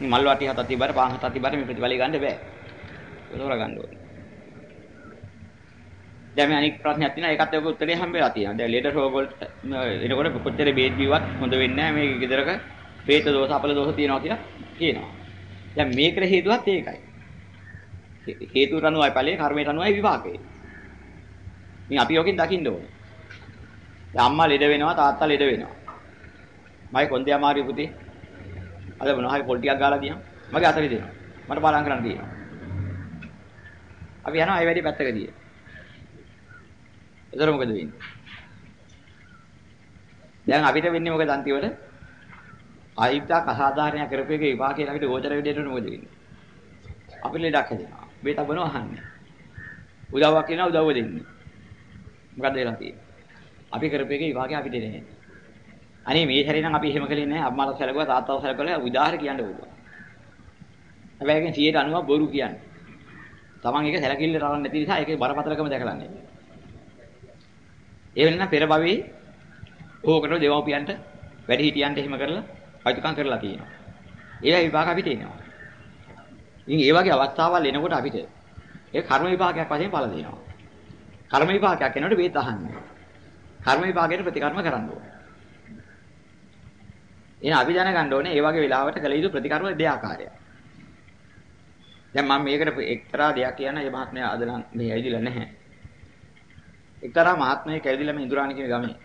මල් වටි හතක් තිබ්බට පාන් හතක් තිබ්බට මේ ප්‍රතිඵලය ගන්න බෑ. ඒක ගන්න ඕනේ. දැන් මේ අනික් ප්‍රශ්නයක් තියෙනවා ඒකත් ඔක උත්තරේ හම්බෙලා තියෙනවා. දැන් ලෙඩ රෝග වලට එනකොට කොච්චර බේත් බිවත් හොඳ වෙන්නේ නැහැ මේ ගෙදරක ප්‍රේත දෝෂ අපල දෝෂ තියෙනවා කියලා කියනවා. දැන් මේකට හේතුවත් ඒකයි. හේතුවට අනුවයි ඵලයේ කර්මයට අනුවයි විපාකේ. ඉතින් අපි යෝකින් දකින්න ඕනේ. දැන් අම්මා ලෙඩ වෙනවා තාත්තා ලෙඩ වෙනවා. මගේ කොන්දේ අමාරු පුතේ. අද මොනවා හරි පොල් ටිකක් ගාලා දියම්. මගේ අත විදෙනවා. මට බලන් කරන්න තියෙනවා. අපි යනවා ඒ වැඩි පැත්තකදී. එතකොට මොකද වෙන්නේ? දැන් අපිට වෙන්නේ මොකද අන්තිමට? ආයිත්‍යක් අසාධාරණයක් කරපු එක විපාකේ ළඟට ගෝචර වෙදෙන්න මොකද වෙන්නේ? අපි ලෙඩක් හැදෙනවා. බේත බනව අහන්නේ. උදව්වක් කියනවා උදව්ව දෙන්නේ. මොකද වෙලා තියෙන්නේ? අපි කරපු එකේ විපාකේ අපිට දෙන්නේ. අනේ මේ හැරේ නම් අපි එහෙම කළේ නැහැ. අම්මාට සැලකුවා තාත්තට සැලකුවා උදාහරණ කියන්න පුළුවන්. හැබැයි ඒකෙන් 90ක් බොරු කියන්නේ. Taman එක සැලකිල්ල තරම් නැති නිසා ඒකේ බරපතලකම දැකලා නැහැ. ඒ වෙලෙන පෙර භවයේ ඕකට දෙවෝපියන්ට වැඩි හිටියන්ට එහෙම කරලා අයිතුකම් කරලා තියෙනවා. ඒවා විපාක අපිට එනවා. ඉතින් ඒ වගේ අවස්ථාවල් එනකොට අපිට ඒ කර්ම විපාකයක් වශයෙන් පළ දෙනවා. කර්ම විපාකයක් එනකොට වේත අහන්නේ. කර්ම විපාකයට ප්‍රතිකර්ම කරන්න ඕනේ. එහෙනම් අපි දැනගන්න ඕනේ මේ වගේ වෙලාවට කළ යුතු ප්‍රතිකර්ම දෙආකාරයක්. දැන් මම මේකට එක්තරා දෙයක් කියන මේ මහත්මයා අද නම් මේ ඇවිදලා නැහැ. එක්තරා මහත්මයෙක් ඇවිදලා මේ ඉඳුරාණි කියන ගමේ.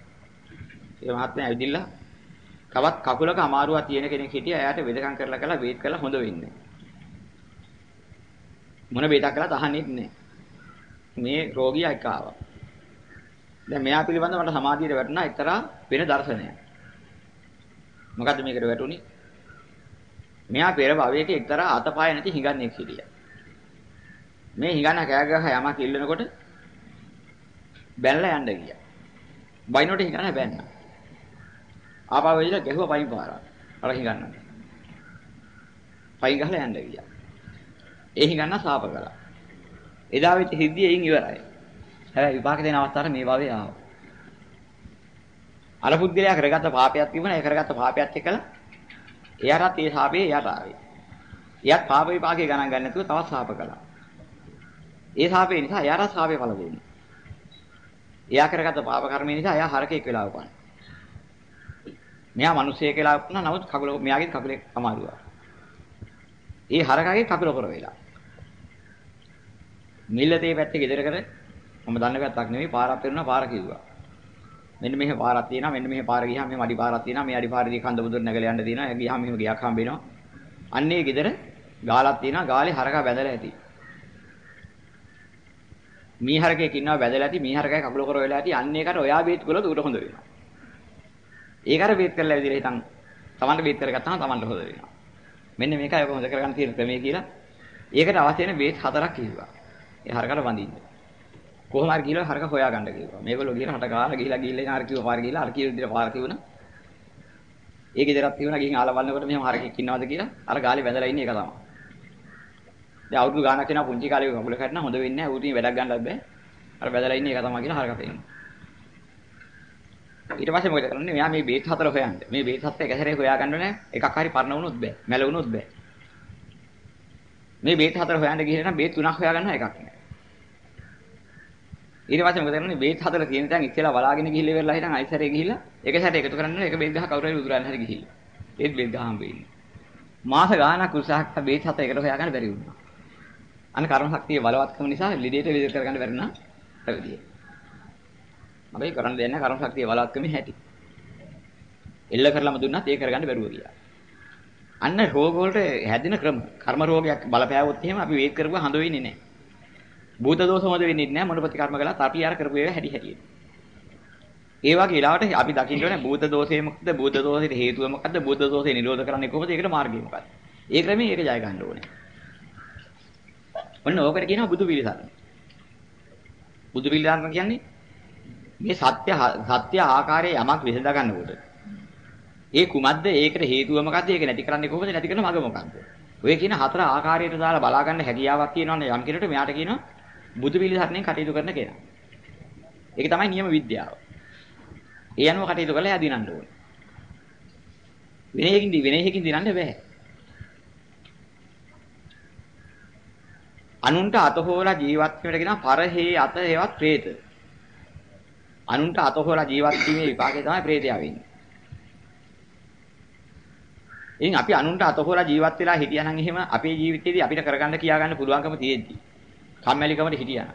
ඒ මහත්මයා ඇවිදilla තවත් කකුලක අමාරුවක් තියෙන කෙනෙක් හිටියා. එයාට වෙදකම් කරලා කරලා වේත් කරලා හොඳ වෙන්නේ. මොන වේතක් කළත් අහන්නේත් නැහැ. මේ රෝගියා එක ආවා. දැන් මෙයා පිළිබඳව මට සමාධියට වැටුණා එක්තරා වෙන දර්ශනයක්. මොකද්ද මේකට වැටුනේ? මෙයා පෙර භවයක එක්තරා අතපාය නැති හිඟන්නේක් හිටියා. මේ හිඟන්න කෑ ගහ යමක් ඉල්ලනකොට බැනලා යන්න ගියා. බයිනොට හිඟන්න බැන්න. ආපහු වෙයිලා ගැහුවා පයින් පාරක්. අර හිඟන්න. පයින් ගහලා යන්න ගියා. ඒ හිඟන්න සාප කළා. එදා වෙච්ච සිද්ධිය එයින් ඉවරයි. හැබැයි විපාක දෙන අවස්ථාවට මේ භවයේ ආවා. අර පුද්ගලයා කරගත්ත පාපයක් තිබුණා. ඒ කරගත්ත පාපයත් එක්කලා එයාටත් ඒ ශාපේ එයාට ආවේ. එයාත් පාප විපාකේ ගණන් ගන්න නැතුව තවත් ශාප කළා. ඒ ශාපේ නිසා එයාට ශාපේ පළ දෙන්නේ. එයා කරගත්ත පාප කර්මය නිසා එයා හරකෙක් වෙලා උපන්. මෙයා මිනිස්සෙක් වෙලා උපුණා නමුත් කකුල මෙයාගේ කකුලේ අමාරුවා. ඒ හරකගේ කකුල කර වෙලා. මිල්ලතේ පැත්තේ ගෙදර කර මම දන්න පැත්තක් නෙමෙයි පාරක් පෙරුණා පාර කිව්වා. මෙන්න මෙහෙ පාරක් තියෙනවා. මෙන්න මෙහෙ පාර ගියාම මේ අඩි පාරක් තියෙනවා. මේ අඩි පාරේදී කන්ද බුදුර නැගලා යන්න තියෙනවා ඒ ගියාම මෙහෙම ගියක් හම්බ වෙනවා. අන්නේ ගෙදර ගාලක් තියෙනවා. ගාලේ හරකා බැඳලා ඇති. මී හරකෙක් ඉන්නවා බැඳලා ඇති. මී හරකයි කකුල කර වෙලා ඇති. අන්නේ එකට ඔයා බේත් කළොත් උඩ හොඳ වෙනවා. ඒක අර බේත් කරලා ඇවිදලා හිටන් Tamanට බේත් කරගත්තාම Tamanට හොඳ වෙනවා. මෙන්න මේකයි ඔක හොඳ කරගන්න තියෙන ක්‍රමය කියලා. ඒකට අවශ්‍ය වෙන බේත් හතරක් කිව්වා. ඒ හරකට වඳින්න. කොහොම හරි කියලා හරක හොයා ගන්න කිව්වා. මේගොල්ලෝ ගිහලා හට ගාලා ගිහිලා ගිහිල්ලා හරි කිව්ව පාර ගිහිලා අර කියන විදිහට පාර කිව්වන. ඒකේ දරක් තියුණා ගිහින් ආලා බලනකොට මෙහෙම හරකෙක් ඉන්නවද කියලා අර ගාලේ වැඳලා ඉන්නේ ඒක තමයි. දැන් අවුරුදු ගාණක් වෙනවා පුංචි කාලේ කකුල කැඩුණා හොඳ වෙන්නේ නැහැ ඌටින් වැඩක් ගන්නත් බෑ. අර වැඳලා ඉන්නේ ඒක තමයි කියලා හරක පේනවා. ඊට පස්සේ මොකද කරන්නේ? මෙයා මේ බේත් හතර හොයන්න. මේ බේත් හතර එක සැරේ හොයා ගන්න නෑ. එකක් හරි පරණ වුණොත් බෑ. මැල වුණොත් බෑ. මේ බේත් හතර හොයන්න ගිහින් නම් බේත් තුනක් හොයා ගන්නවා එකක් නෑ. ඊට පස්සේ මොකද කරන්නේ? බේත් හතර තියෙන තැන් ඉස්සෙල්ලා බලාගෙන ගිහිල්ලා ඉවරලා හිටන් අයිසරේ ගිහිල්ලා එක සැරේ එකතු කරන්න එක බේත් ගහ කවුරු හරි උදුරන්න හරි ගිහිල්ලා. ඒත් බේත් ගහ හම්බෙන්නේ මාස ගාණක් උත්සාහ කරලා බේත් හතර එකට හොයාගන්න බැරි වුණා. අන්න කර්ම ශක්තිය බලවත්කම නිසා ලිඩේට විදිහට කරගන්න බැරි නා පැවිදියි. අපි කරන්න දෙන්නේ කර්ම ශක්තිය බලවත්කමේ හැටි. එල්ල කරලම දුන්නත් ඒ කරගන්න බැරුව ගියා. අන්න රෝග වලට හැදෙන ක්‍රම කර්ම රෝගයක් බලපෑවොත් එහෙම අපි වේත් කරපුවා හඳ වෙන්නේ නැහැ. භූත දෝෂ මොද වෙන්නේ නැහැ මොන ප්‍රතිකර්ම කළා අපි අර කරපු ඒවා හැටි හැටි. ඒ වගේ ලාවට අපි දකින්න ඕනේ භූත දෝෂේ මොකද භූත දෝෂේට හේතුව මොකද්ද භූත දෝෂේ නිරෝධ කරන්නේ කොහොමද ඒකට මාර්ගය මොකක්ද? ඒ ක්‍රමයෙන් ඒක ජය ගන්න ඕනේ. ඔන්න ඕකට කියනවා බුදු පිළිසරණ. බුදු පිළිසරණ කියන්නේ මේ සත්‍ය සත්‍ය ආකාරයේ යමක් විසඳ ගන්නකොට ඒ කුමද්ද ඒකට හේතුව මොකද්ද ඒක නැති කරන්නේ කොහොමද නැති කරන මඟ මොකද්ද? ඔය කියන හතර ආකාරයට දාලා බලා ගන්න හැකියාවක් තියෙනවනේ යම් කෙනෙකුට මෙයාට කියනවා බුදු පිළිසරණෙන් කටයුතු කරන කෙනා. ඒක තමයි නියම විද්‍යාව. ඒ අනුව කටයුතු කරලා එයා දිනන්න ඕනේ. විනයකින් විනයකින් දිනන්න බෑ. අනුන්ට අතහොලා ජීවත් වීමට කියන පරහේ අත හේවත් പ്രേත. අනුන්ට අතහොලා ජීවත් වීමේ විපාකය තමයි പ്രേතයා වෙන්නේ. ඉතින් අපි අනුන්ට අතහොලා ජීවත් වෙලා හිටියා නම් එහෙම අපේ ජීවිතේදී අපිට කරගන්න කියාගන්න පුළුවන්කම තියෙද්දී කම්මැලිකමට හිටියනම්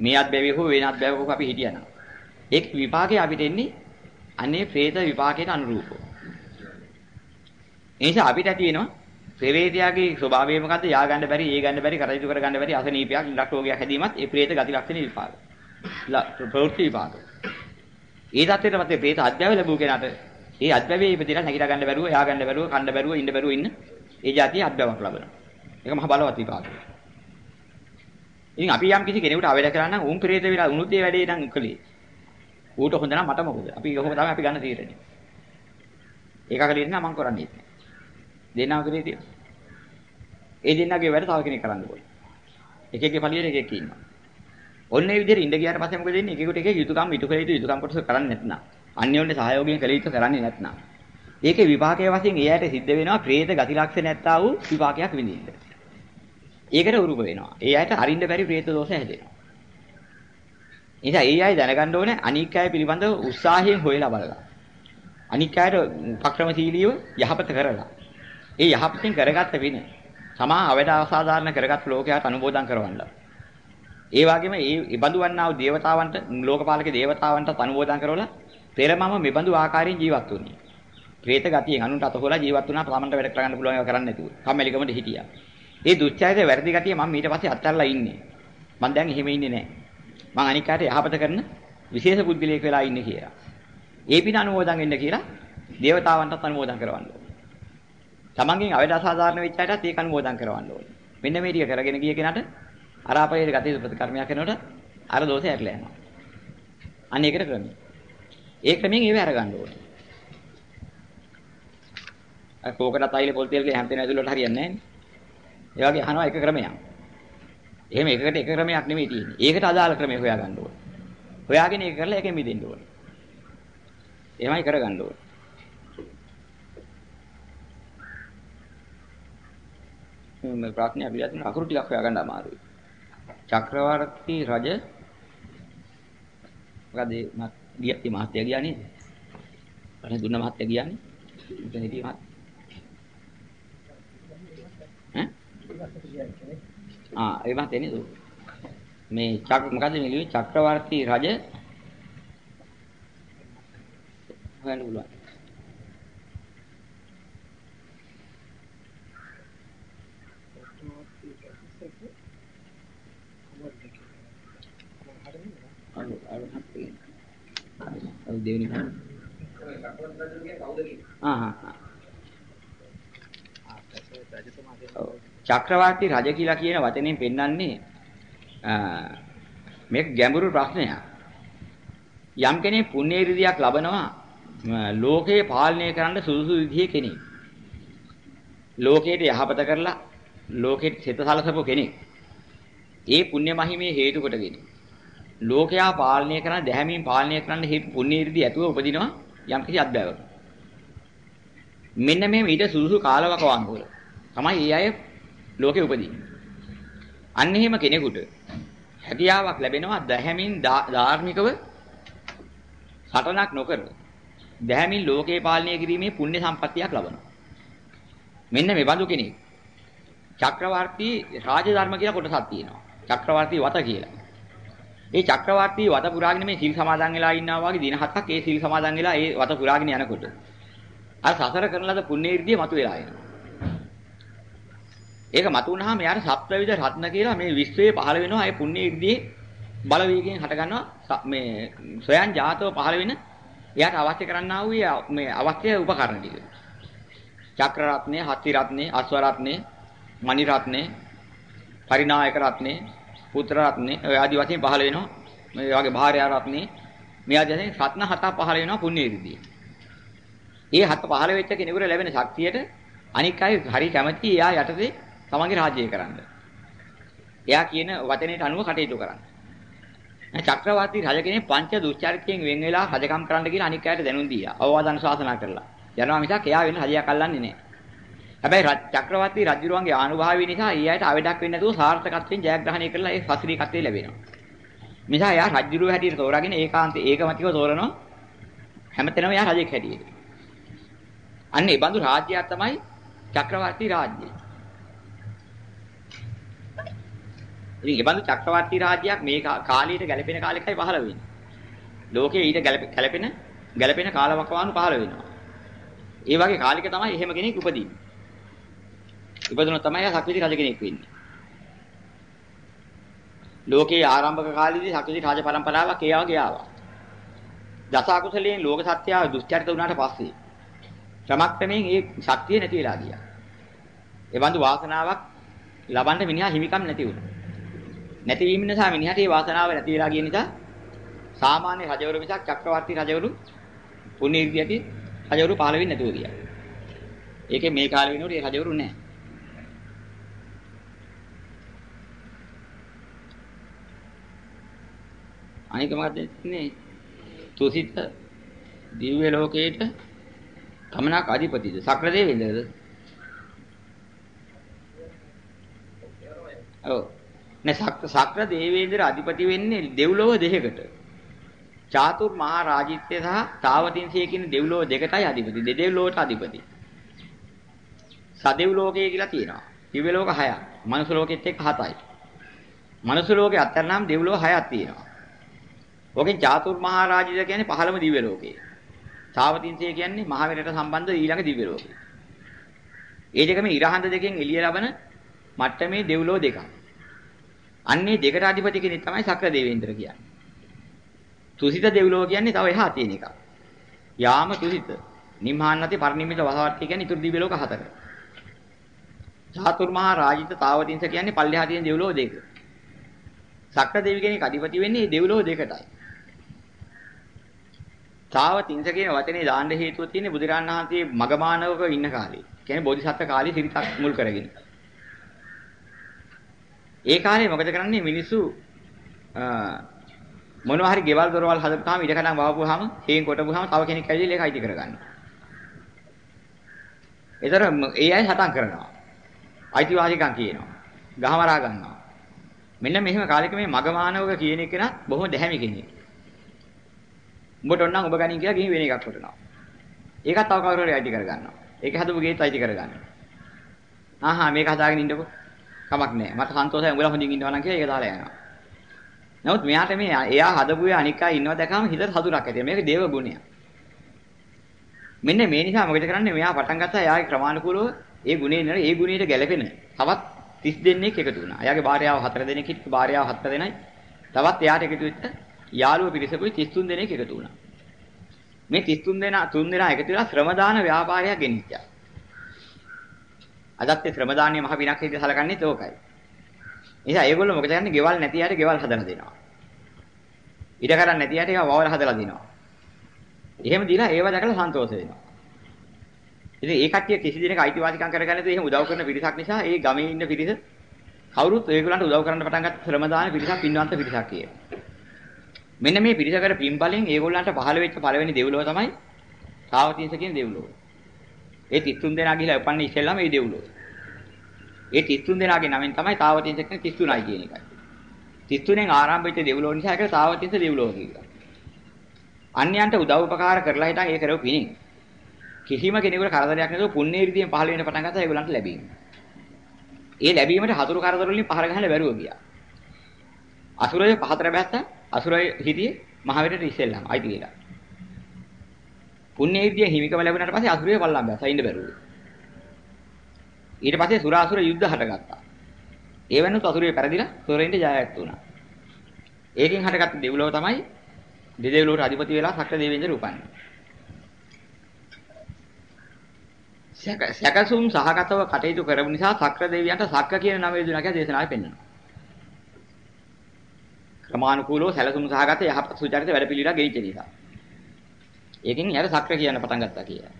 මේවත් බැවි හෝ වෙනත් බැවක අපි හිටියනම් ඒක විපාකේ අපිට එන්නේ අනේ പ്രേත විපාකයට අනුරූපව. ඒ නිසා අපිට ඇති වෙනවා ප්‍රේතයාගේ ස්වභාවය මොකද්ද? යා ගන්න බැරි, ඒ ගන්න බැරි, කරදර කර ගන්න බැරි අසනීපයක්, ලක්ෂෝගයක් හැදීමත් ඒ പ്രേත ගති ලක්ෂණ විපාක. ප්‍රවෘත්ති විපාක. ඒ தත්ත්වයට මත പ്രേත අධ්‍යයව ලැබුව කෙනාට ඒ අධ්‍යයවේ ඉපදිලා නැගිට ගන්න බැරුව, යා ගන්න බැරුව, කන්න බැරුව, ඉන්න බැරුව ඉන්න ඒ જાතිය අධ්‍යයවක් ලබනවා. ඒක මහ බලවත් විපාකයක්. ඉතින් අපි යම් කිසි කෙනෙකුට අවේද කරා නම් උන් ප්‍රේත විලා උනුත් ඒ වැඩේ නම් කළේ. ඌට හොඳ නම් මට මොකද? අපි කොහොම තමයි අපි ගන්න තීරණය. ඒක කලින් නම් මම කරන්නේ නැහැ. දෙන්නා කරේ තියෙන. ඒ දෙන්නාගේ වැඩ තව කෙනෙක් කරන්න ඕනේ. එක එකේ පළියෙට එක එක ඉන්නවා. ඔන්න ඒ විදිහට ඉඳ ගියාට පස්සේ මොකද වෙන්නේ? එකෙකුට එක යුතුයකම් ඉටු කළ යුතු යුතුයකම් කොටස කරන්නේ නැත්නම්. අන්‍යෝන්‍ය සහයෝගයෙන් කළ යුතු කරන්නේ නැත්නම්. ඒකේ විපාකයේ වශයෙන් එයාට සිද්ධ වෙනවා ප්‍රේත ගති ලක්ෂණ නැත්තා වූ විපාකයක් විඳින්න. ඒකට උරුම වෙනවා. ඒ අයට අරින්න බැරි ප්‍රේත දෝෂ හැදෙනවා. නිසා ඒ අය දැනගන්න ඕනේ අනික් අය පිළිබඳව උත්සාහයෙන් හොයලා බලලා. අනික් අයට උපක්‍රමශීලීව යහපත කරලා. ඒ යහපතින් කරගත්ත වින තමා අවඩ අසාධාරණ කරගත් ලෝකයට අනුමෝදන් කරවන්න. ඒ වගේම ඒ බඳු වන්නා වූ දේවතාවන්ට ලෝකපාලක දේවතාවන්ට අනුමෝදන් කරවලා පෙර මම මෙබඳු ආකාරයෙන් ජීවත් වුණේ. പ്രേත ගතියෙන් අනුන්ට අතහොලා ජීවත් වුණා තමන්ට වැඩ කරන්න පුළුවන් ඒවා කරන්න නැතුව. කම්මැලිකමට හිටියා. ඒ දුච්චායයේ වැරදි ගතිය මම ඊට පස්සේ අත්හැරලා ඉන්නේ. මම දැන් එහෙම ඉන්නේ නැහැ. මම අනික් කාට යහපත කරන විශේෂ පුද්ගලයෙක් වෙලා ඉන්නේ කියලා. ඒ පින අනුමෝදන් වෙන්න කියලා දේවතාවන්ටත් අනුමෝදන් කරවන්න ඕනේ. තමන්ගෙන් අවේද අසාධාරණ වෙච්ච අයටත් ඒක අනුමෝදන් කරවන්න ඕනේ. මෙන්න මේ ටික කරගෙන ගිය කෙනාට අරාපයේ ගතිය ප්‍රතිකර්මයක් කරනකොට අර දෝෂය ඇట్లా යනවා. අන්න ඒකට ක්‍රමය. ඒ ක්‍රමයෙන් ඒව අරගන්න ඕනේ. අර කෝකටත් අයිල පොල් තෙල් කියලා හැම තැනම ඇතුළට හරියන්නේ නැහැ නේ. ඒ වගේ අහනවා එක ක්‍රමයක්. එහෙම එකකට එක ක්‍රමයක් නෙමෙයි තියෙන්නේ. ඒකට අදාළ ක්‍රමය හොයාගන්න ඕනේ. හොයාගෙන ඒක කරලා ඒකෙන් මිදෙන්න ඕනේ. එහෙමයි කරගන්න ඕනේ. මේ ප්‍රඥා අපිට අකුරු ටිකක් හොයාගන්න අමාරුයි. චක්‍රවර්ති රජ මොකද ගියත් මහත්තයා ගියා නේද? අනේ දුන්න මහත්තයා ගියා නේ. මෙතන හිටියේ මහත්තයා. ආ ඒ මහත්තයා නේද? මේ චක් මොකද මේ ලියුවේ චක්‍රවර්ති රජ හොයන්න පුළුවන්. අර අර හත්ති. අර දෙවෙනි කන. ආ ආ චක්‍රවර්ති රජ කියලා කියන වචනයෙන් පෙන්වන්නේ මේක ගැඹුරු ප්‍රශ්නයක්. යම් කෙනෙක් පුණ්‍ය ඍධියක් ලබනවා ලෝකේ පාලනය කරන්න සුදුසු විදිහේ කෙනෙක්. ලෝකයට යහපත කරලා ලෝකෙට සිත සලසපු කෙනෙක්. ඒ පුණ්‍ය මහිමේ හේතු කොටගෙන ලෝකයා පාලනය කරන දැහැමින් පාලනය කරන්න හේතු පුණ්‍ය ඍධිය ඇතුව උපදිනවා යම් කිසි අත්දැවක. මෙන්න මේ ඊට සුදුසු කාලවකවානුකූල. තමයි ඒ අය ලෝකේ උපදින්නේ. අන්න එහෙම කෙනෙකුට හැකියාවක් ලැබෙනවා දැහැමින් ධාර්මිකව සටනක් නොකර දැහැමින් ලෝකේ පාලනය කිරීමේ පුණ්‍ය සම්පත්තියක් ලබනවා. මෙන්න මේ බඳු කෙනෙක්. චක්‍රවර්ති රාජධර්ම කියලා කොටසක් තියෙනවා. චක්‍රවර්ති වත කියලා. ඒ චක්‍රවර්ති වත පුරාගෙන මේ සිල් සමාදන් වෙලා ඉන්නවා වගේ දින හතක් ඒ සිල් සමාදන් වෙලා ඒ වත පුරාගෙන යනකොට අර සසර කරන ලද පුණ්‍ය ඉර්ධිය මතුවලා එනවා. ඒක මතුවනහම යාර සප්තවිද රත්න කියලා මේ විශ්වයේ පහළ වෙනවා ඒ පුණ්‍ය ඉර්ධියේ බලවේගයෙන් හට ගන්නවා මේ සොයන් ජාතව පහළ වෙන එයාට අවශ්‍ය කරන්නා වූ මේ අවශ්‍ය උපකරණ ටික. චක්‍ර රත්නේ, හත්ති රත්නේ, අශ්ව රත්නේ, මණි රත්නේ, පරිනායක රත්නේ, පුත්‍ර රත්නේ ඔය ආදි වශයෙන් පහළ වෙනවා. මේ වගේ භාර්යා රත්නේ මේ ආදි වශයෙන් රත්න හතක් පහළ වෙනවා පුණ්‍ය ඉර්ධියේ. ඒ හත පහළ වෙච්ච කෙනෙකුට ලැබෙන ශක්තියට අනික් අය හරි කැමති එයා යටතේ තමන්ගේ රාජ්‍යය කරන්න. එයා කියන වචනයට අනුව කටයුතු කරන්න. චක්‍රවර්ති රජ කෙනෙක් පංච දුස්චරිතයෙන් වෙන් වෙලා රජකම් කරන්න කියලා අනික් අයට දැනුම් දීලා අවවාද අනුශාසනා කරලා. යනවා මිසක් එයා වෙන රජයක් අල්ලන්නේ නැහැ. හැබැයි චක්‍රවර්ති රජුරුවන්ගේ ආනුභාවය නිසා ඊ අයට අවඩක් වෙන්නේ නැතුව සාර්ථකත්වයෙන් ජයග්‍රහණය කරලා ඒ ශාස්ත්‍රීයත්වය ලැබෙනවා. නිසා එයා රජුරුව හැටියට තෝරාගෙන ඒකාන්තේ ඒකමතිව තෝරනවා හැමතැනම එයා රජෙක් හැටියට. අන්න ඒ බඳු රාජ්‍යයක් තමයි චක්‍රවර්ති රාජ්‍යය. ඉතින් ඒ බඳු චක්‍රවර්ති රාජ්‍යයක් මේ කාලීට ගැලපෙන කාලෙකයි පහළ වෙන්නේ. ලෝකයේ ඊට ගැලපෙන ගැලපෙන කාලවකවානු පහළ වෙනවා. ඒ වගේ කාලික තමයි එහෙම කෙනෙක් උපදින්නේ. ඉපදුනොත් තමයි ආ සක්විති රජ කෙනෙක් වෙන්නේ. ලෝකයේ ආරම්භක කාලේදී සක්විති රාජ පරම්පරාවක් ඒ වගේ ආවා. දස අකුසලයෙන් ලෝක සත්‍යය දුස්චරිත වුණාට පස්සේ ක්‍රමක්‍රමයෙන් ඒ ශක්තිය නැති වෙලා ගියා. ඒ බඳු වාසනාවක් ලබන්න මිනිහා හිමිකම් නැති වුණා. නැතිවීම නිසා මිනිහට ඒ වාසනාව නැති වෙලා ගිය නිසා සාමාන්‍ය රජවරු මිසක් චක්‍රවර්ති රජවරු පුණ්‍ය ඉර්ධියටි රජවරු පහළ වෙන්නේ නැතුව ගියා. ඒකේ මේ කාලේ වෙනකොට ඒ රජවරු නැහැ. අනික මොකද ඉන්නේ? තුසිත දිව්‍ය ලෝකයේට කමනක් අධිපතිද? සක්‍ර දෙවියන්ද? ඔව්. නේ සක්‍ර දේවේන්ද්‍ර අධිපති වෙන්නේ දෙව්ලොව දෙකකට. චාතුර් මහා රාජිත්‍ය සහ තාවතින්සිය කියන දෙව්ලොව දෙකටයි අධිපති. දෙදෙව්ලොවට අධිපති. සදෙව් ලෝකය කියලා තියෙනවා. දිව්‍ය ලෝක 6ක්. මනුස්ස ලෝකෙත් එක්ක 7යි. මනුස්ස ලෝකේ අත්තරනම් දෙව්ලොව 6ක් තියෙනවා. ඕකෙන් චාතුර් මහා රාජිත්‍ය කියන්නේ පහළම දිව්‍ය ලෝකේ. තාවතින්සිය කියන්නේ මහවෙරට සම්බන්ධ ඊළඟ දිව්‍ය ලෝකේ. ඒ දෙකම ඉරහඳ දෙකෙන් එළිය ලබන මට්ටමේ දෙව්ලොව දෙකක්. අන්නේ දෙකට අධිපති කෙනෙක් තමයි සක්‍ර දේවේන්ද්‍ර කියන්නේ. තුසිත දෙව්ලොව කියන්නේ තව එහා තියෙන එකක්. යාම තුසිත. නිම්හාන්නති පරිනිම්මිත වසවට්ටි කියන්නේ ඊතුරු දිව්‍ය ලෝක හතර. චාතුර්මහා රාජිත තාවතින්ස කියන්නේ පල්ලෙහා තියෙන දෙව්ලොව දෙක. සක්‍ර දෙවි කෙනෙක් අධිපති වෙන්නේ මේ දෙව්ලොව දෙකටයි. තාවතින්ස කියන වචනේ දාන්න හේතුව තියෙන්නේ බුදුරන් වහන්සේ මගමානවක ඉන්න කාලේ. කියන්නේ බෝධිසත්ව කාලේ සිරිතක් මුල් කරගෙන. ඒ කාලේ මොකද කරන්නේ මිනිස්සු මොනවා හරි ගෙවල් දොරවල් හදපුවාම ඉඩකඩම් වහපුවාම හේන් කොටපුවාම තව කෙනෙක් ඇවිල්ලා ඒක අයිති කරගන්නවා. ඒතර ඒ අය හටන් කරනවා. අයිතිවාසිකම් කියනවා. ගහමරා ගන්නවා. මෙන්න මෙහෙම කාලෙක මේ මගමානවක කියන එක නා බොහොම දැහැමි කෙනෙක්. උඹට ඕන නම් ඔබ ගනින් කියලා ගිහින් වෙන එකක් කොටනවා. ඒකත් තව කවුරු හරි අයිති කරගන්නවා. ඒක හදපු ගේත් අයිති කරගන්නවා. ආහා මේක හදාගෙන ඉන්නකෝ. කමක් නැහැ. මට සන්තෝෂයි උඹලා හොඳින් ඉන්නවා නම් කියලා ඒක දාලා යනවා. නමුත් මෙයාට මේ එයා හදපු ඒ අනික් අය ඉන්නවා දැකම හිතට සතුටක් ඇති. මේක දේව ගුණයක්. මෙන්න මේ නිසා මොකද කරන්නේ? මෙයා පටන් ගත්තා එයාගේ ක්‍රමානුකූලව ඒ ගුණේ නේද ඒ ගුණයට ගැලපෙන තවත් 30 දෙනෙක් එකතු වුණා. එයාගේ භාර්යාව 4 දෙනෙක් හිටිය භාර්යාව 7 දෙනයි. තවත් එයාට එකතු වෙච්ච යාළුවෝ පිරිසකුයි 33 දෙනෙක් එකතු වුණා. මේ 33 දෙනා තුන් දෙනා එකතු වෙලා ශ්‍රම දාන ව්‍යාපාරයක් ගෙනිච්චා. අදත් ඒ ශ්‍රම දානීය මහ විනක් විදිහට සලකන්නේ ඒකයි. නිසා ඒගොල්ලෝ මොකද කරන්නේ? ගෙවල් නැති අයට ගෙවල් හදලා දෙනවා. ඉඩ කරන්නේ නැති අයට ඒවා වවල හදලා දෙනවා. එහෙම දීලා ඒව දැකලා සන්තෝෂ වෙනවා. ඉතින් ඒ කට්ටිය කිසි දිනක අයිතිවාසිකම් කරගන්න නැතුව එහෙම උදව් කරන පිරිසක් නිසා ඒ ගමේ ඉන්න පිරිස කවුරුත් ඒගොල්ලන්ට උදව් කරන්න පටන් ගත්ත ශ්‍රම දාන පිරිසක් පින්වන්ත පිරිසක් කියේ. මෙන්න මේ පිරිස කර පින් බලෙන් ඒගොල්ලන්ට පහළ වෙච්ච පළවෙනි දෙව්ලොව තමයි තාවතින්ස කියන දෙව්ලොව. ඒ 33 දෙනා ගිහිලා උපන්නේ ඉස්සෙල්ලාම මේ දෙව්ලොව. ඒ 33 දෙනාගේ නමෙන් තමයි තාවතින්ස කියන්නේ 33යි කියන එකයි. 33න් ආරම්භ වෙච්ච දෙව්ලොව නිසා ඒක තාවතින්ස දෙව්ලොව කියලා. අන්‍යයන්ට උදව් උපකාර කරලා හිටන් ඒ කරව පිණින් කිසිම කෙනෙකුට කරදරයක් නැතුව පුණ්‍ය රීතියෙන් පහළ වෙන පටන් ගත්තා ඒගොල්ලන්ට ලැබීම. ඒ ලැබීමට හතුරු කරදර වලින් පහර ගහන්න බැරුව ගියා. අසුරය පහතර බැස්ස අසුරය හිටියේ මහවෙරට ඉස්සෙල්ලාම අයිති වෙලා. පුණ්‍ය රීතිය හිමිකම ලැබුණාට පස්සේ අසුරය පල්ලම් බැස්සා ඉන්න බැරුව. ඊට පස්සේ සුරාසුර යුද්ධ හටගත්තා. ඒ වෙනුත් අසුරේ පෙරදිලා සොරෙන්ට ජයවත් වුණා. ඒකෙන් හටගත්ත දෙව්ලොව තමයි දෙදෙව්ලොවට අධිපති වෙලා සක්‍ර දෙවියන්ද රූපන්නේ. සැකසුම් සහගතව කටයුතු කරපු නිසා සක්‍ර දෙවියන්ට සක්‍ර කියන නම යොදුනා කියලා දේශනාවේ පෙන්වනවා. ක්‍රමානුකූලව සැලසුම් සහගත යහපත් සුචරිත වැඩ පිළිවෙලක් ගෙනිච්ච නිසා. ඒකෙන් යාර සක්‍ර කියන පටන් ගත්තා කියලා.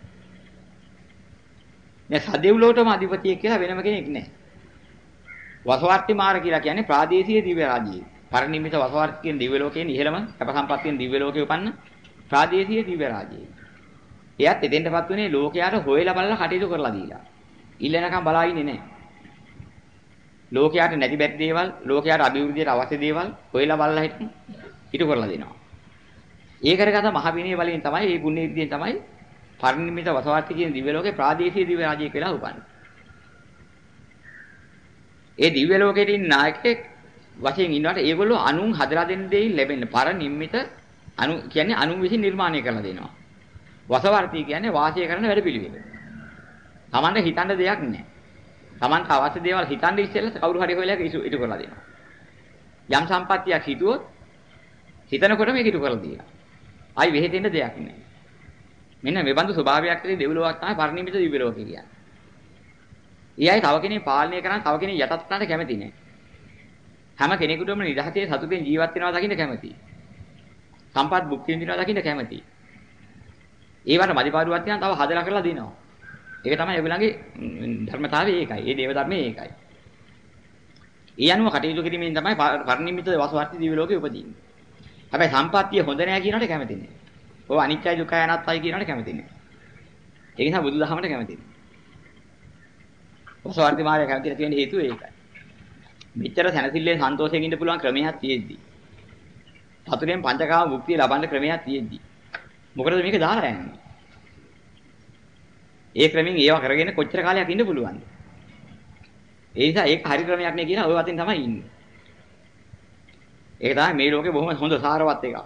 මේ සදෙව්ලොවටම අධිපතියෙක් කියලා වෙනම කෙනෙක් නැහැ. වසවර්ති මාර කියලා කියන්නේ ප්‍රාදේශීය දිව්‍ය රාජ්‍යය. පරිනිම්මිත වසවර්ති කියන දිව්‍ය ලෝකයේ ඉහළම අප සම්පත්තියෙන් දිව්‍ය ලෝකේ උපන්න ප්‍රාදේශීය දිව්‍ය රාජ්‍යය. එයත් එතෙන්ටපත් වුණේ ලෝකයට හොයලා බලලා කටයුතු කරලා දීලා. ඉල්ලනකම් බලා ඉන්නේ නැහැ. ලෝකයට නැති බැරි දේවල්, ලෝකයට අභිවෘද්ධියට අවශ්‍ය දේවල් හොයලා බලලා හිටින් ඉටු කරලා දෙනවා. ඒ කරගත මහ විනය බලයෙන් තමයි මේ පුණ්‍ය විද්‍යාවෙන් තමයි පරිනිමිත වසවාර්ථ කියන දිව්‍ය ලෝකේ ප්‍රාදේශීය දිව්‍ය රාජ්‍යයක් වෙලා උපන්නේ. ඒ දිව්‍ය ලෝකෙට ඉන්න නායකයෙක් වශයෙන් ඉන්නවට ඒගොල්ලෝ අනුන් හදලා දෙන්න දෙයින් ලැබෙන පරිනිම්මිත අනු කියන්නේ අනුන් විසින් නිර්මාණය කරලා දෙනවා. වසවර්ති කියන්නේ වාසය කරන වැඩපිළිවෙල. Tamanට හිතන්න දෙයක් නැහැ. Tamanට අවශ්‍ය දේවල් හිතන්න ඉස්සෙල්ලා කවුරු හරි හොයලා ඉටු කරලා දෙනවා. යම් සම්පත්තියක් හිතුවොත් හිතනකොට මේක ඉටු කරලා දෙනවා. ආයි වෙහෙතෙන්න දෙයක් නැහැ. මෙන්න මේ බඳු ස්වභාවයක් තියෙන දෙවිලෝකයක් තමයි පරිනිම්මිත දිව්‍ය ලෝකය කියන්නේ. ඊයයි තව කෙනෙක් පාලනය කරන්න තව කෙනෙක් යටත් කරන්න කැමති නැහැ. හැම කෙනෙකුටම නිදහසේ සතුටෙන් ජීවත් වෙනවා දකින්න කැමතියි. සම්පත් භුක්ති විඳිනවා දකින්න කැමතියි. ඒවට මදිපාඩුවක් තියෙනවා තව හදලා කරලා දෙනවා. ඒක තමයි ඒගොල්ලන්ගේ ධර්මතාවය ඒකයි. ඒ දේව ධර්මයේ ඒකයි. ඒ අනුව කටයුතු කිරීමෙන් තමයි පරිනිම්මිත වසවර්ති දිව්‍ය ලෝකෙ උපදින්නේ. හැබැයි සම්පත්තිය හොඳ නෑ කියනකට කැමති නෑ. ඔය අනිත්‍යයි දුකයි අනාත්තයි කියනකට කැමති නෑ. ඒ නිසා බුදුදහමට කැමති නෑ. වසවර්ති මාර්ගය කැමති නැති වෙන හේතුව ඒකයි. මෙච්චර සැනසille සන්තෝෂයෙන් ඉන්න පුළුවන් ක්‍රමයක් තියෙද්දි. සතුටෙන් පංචකාම මුක්තිය ලබන්න ක්‍රමයක් තියෙද්දි. මොකටද මේක දාලා යන්නේ? ඒ ක්‍රමෙන් ඒවා කරගෙන කොච්චර කාලයක් ඉන්න පුළුවන්ද? ඒ නිසා ඒක හරි ක්‍රමයක් නේ කියලා ඔය වතින් තමයි ඉන්නේ. ඒක තමයි මේ ලෝකේ බොහොම හොඳ සාරවත් එකක්.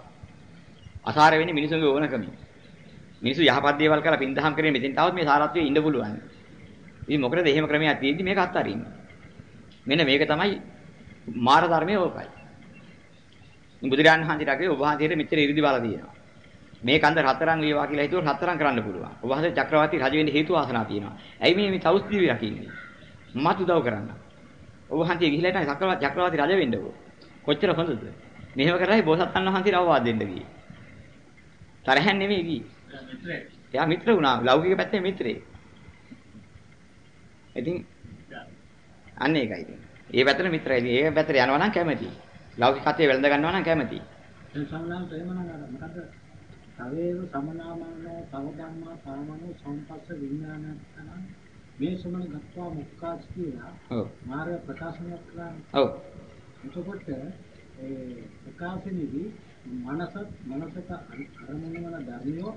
අසාර වෙන්නේ මිනිසුන්ගේ ඕනකම. මිනිස්සු යහපත් දේවල් කරලා පින්දහම් කරගෙන මෙතෙන් තවත් මේ සාරත්වයේ ඉන්න පුළුවන්. ඉතින් මොකටද එහෙම ක්‍රමයක් තියෙද්දි මේක අත්හරින්නේ? මෙන්න මේක තමයි මාර ධර්මයේ ඕකයි. බුදුරයන් වහන්සේටගේ ඔබ වහන්සේට මෙච්චර ඉරිදි බල තියෙනවා. මේ කන්ද රත්තරන් වේවා කියලා හිතුවොත් රත්තරන් කරන්න පුළුවන්. ඔබ වහන්සේ චක්‍රවර්ති රජ වෙන්න හේතු වාසනා තියෙනවා. ඇයි මේ මේ තවුස් දිවි රකින්නේ? මත් උදව් කරන්න. ඔබ වහන්සේ ගිහිලා ඉතින් චක්‍රවර්ති රජ වෙන්න ඕන. කොච්චර හොඳද? මෙහෙම කරලා බෝසත්ණන් වහන්සේට අවවාද දෙන්න ගියේ. තරහෙන් නෙමෙයි ගියේ. එයා මිත්‍ර වුණා. ලෞකික පැත්තේ මිත්‍රේ. ඉතින් අන්න ඒකයි ඉතින්. ඒ පැත්තට මිත්‍රයි. ඉතින් ඒ පැත්තට යනවා නම් කැමැති. ලෞකිකත්වයේ වැළඳ ගන්නවා නම් කැමැති. ඒ සම්ලාන්ත එහෙමනම් අර මොකද? තවේව සමනාමනෝ තව ධම්මා සාමනෝ සම්පස්ස විඥානං මේ සමන ගත්තා මුක්කාස් කියලා. ඔව්. මාර්ග ප්‍රකාශනයක් කරන්නේ. ඔව්. එතකොට ඒ ප්‍රකාශනයේදී මනසත් මනසට අරමුණු වන ධර්මියෝ.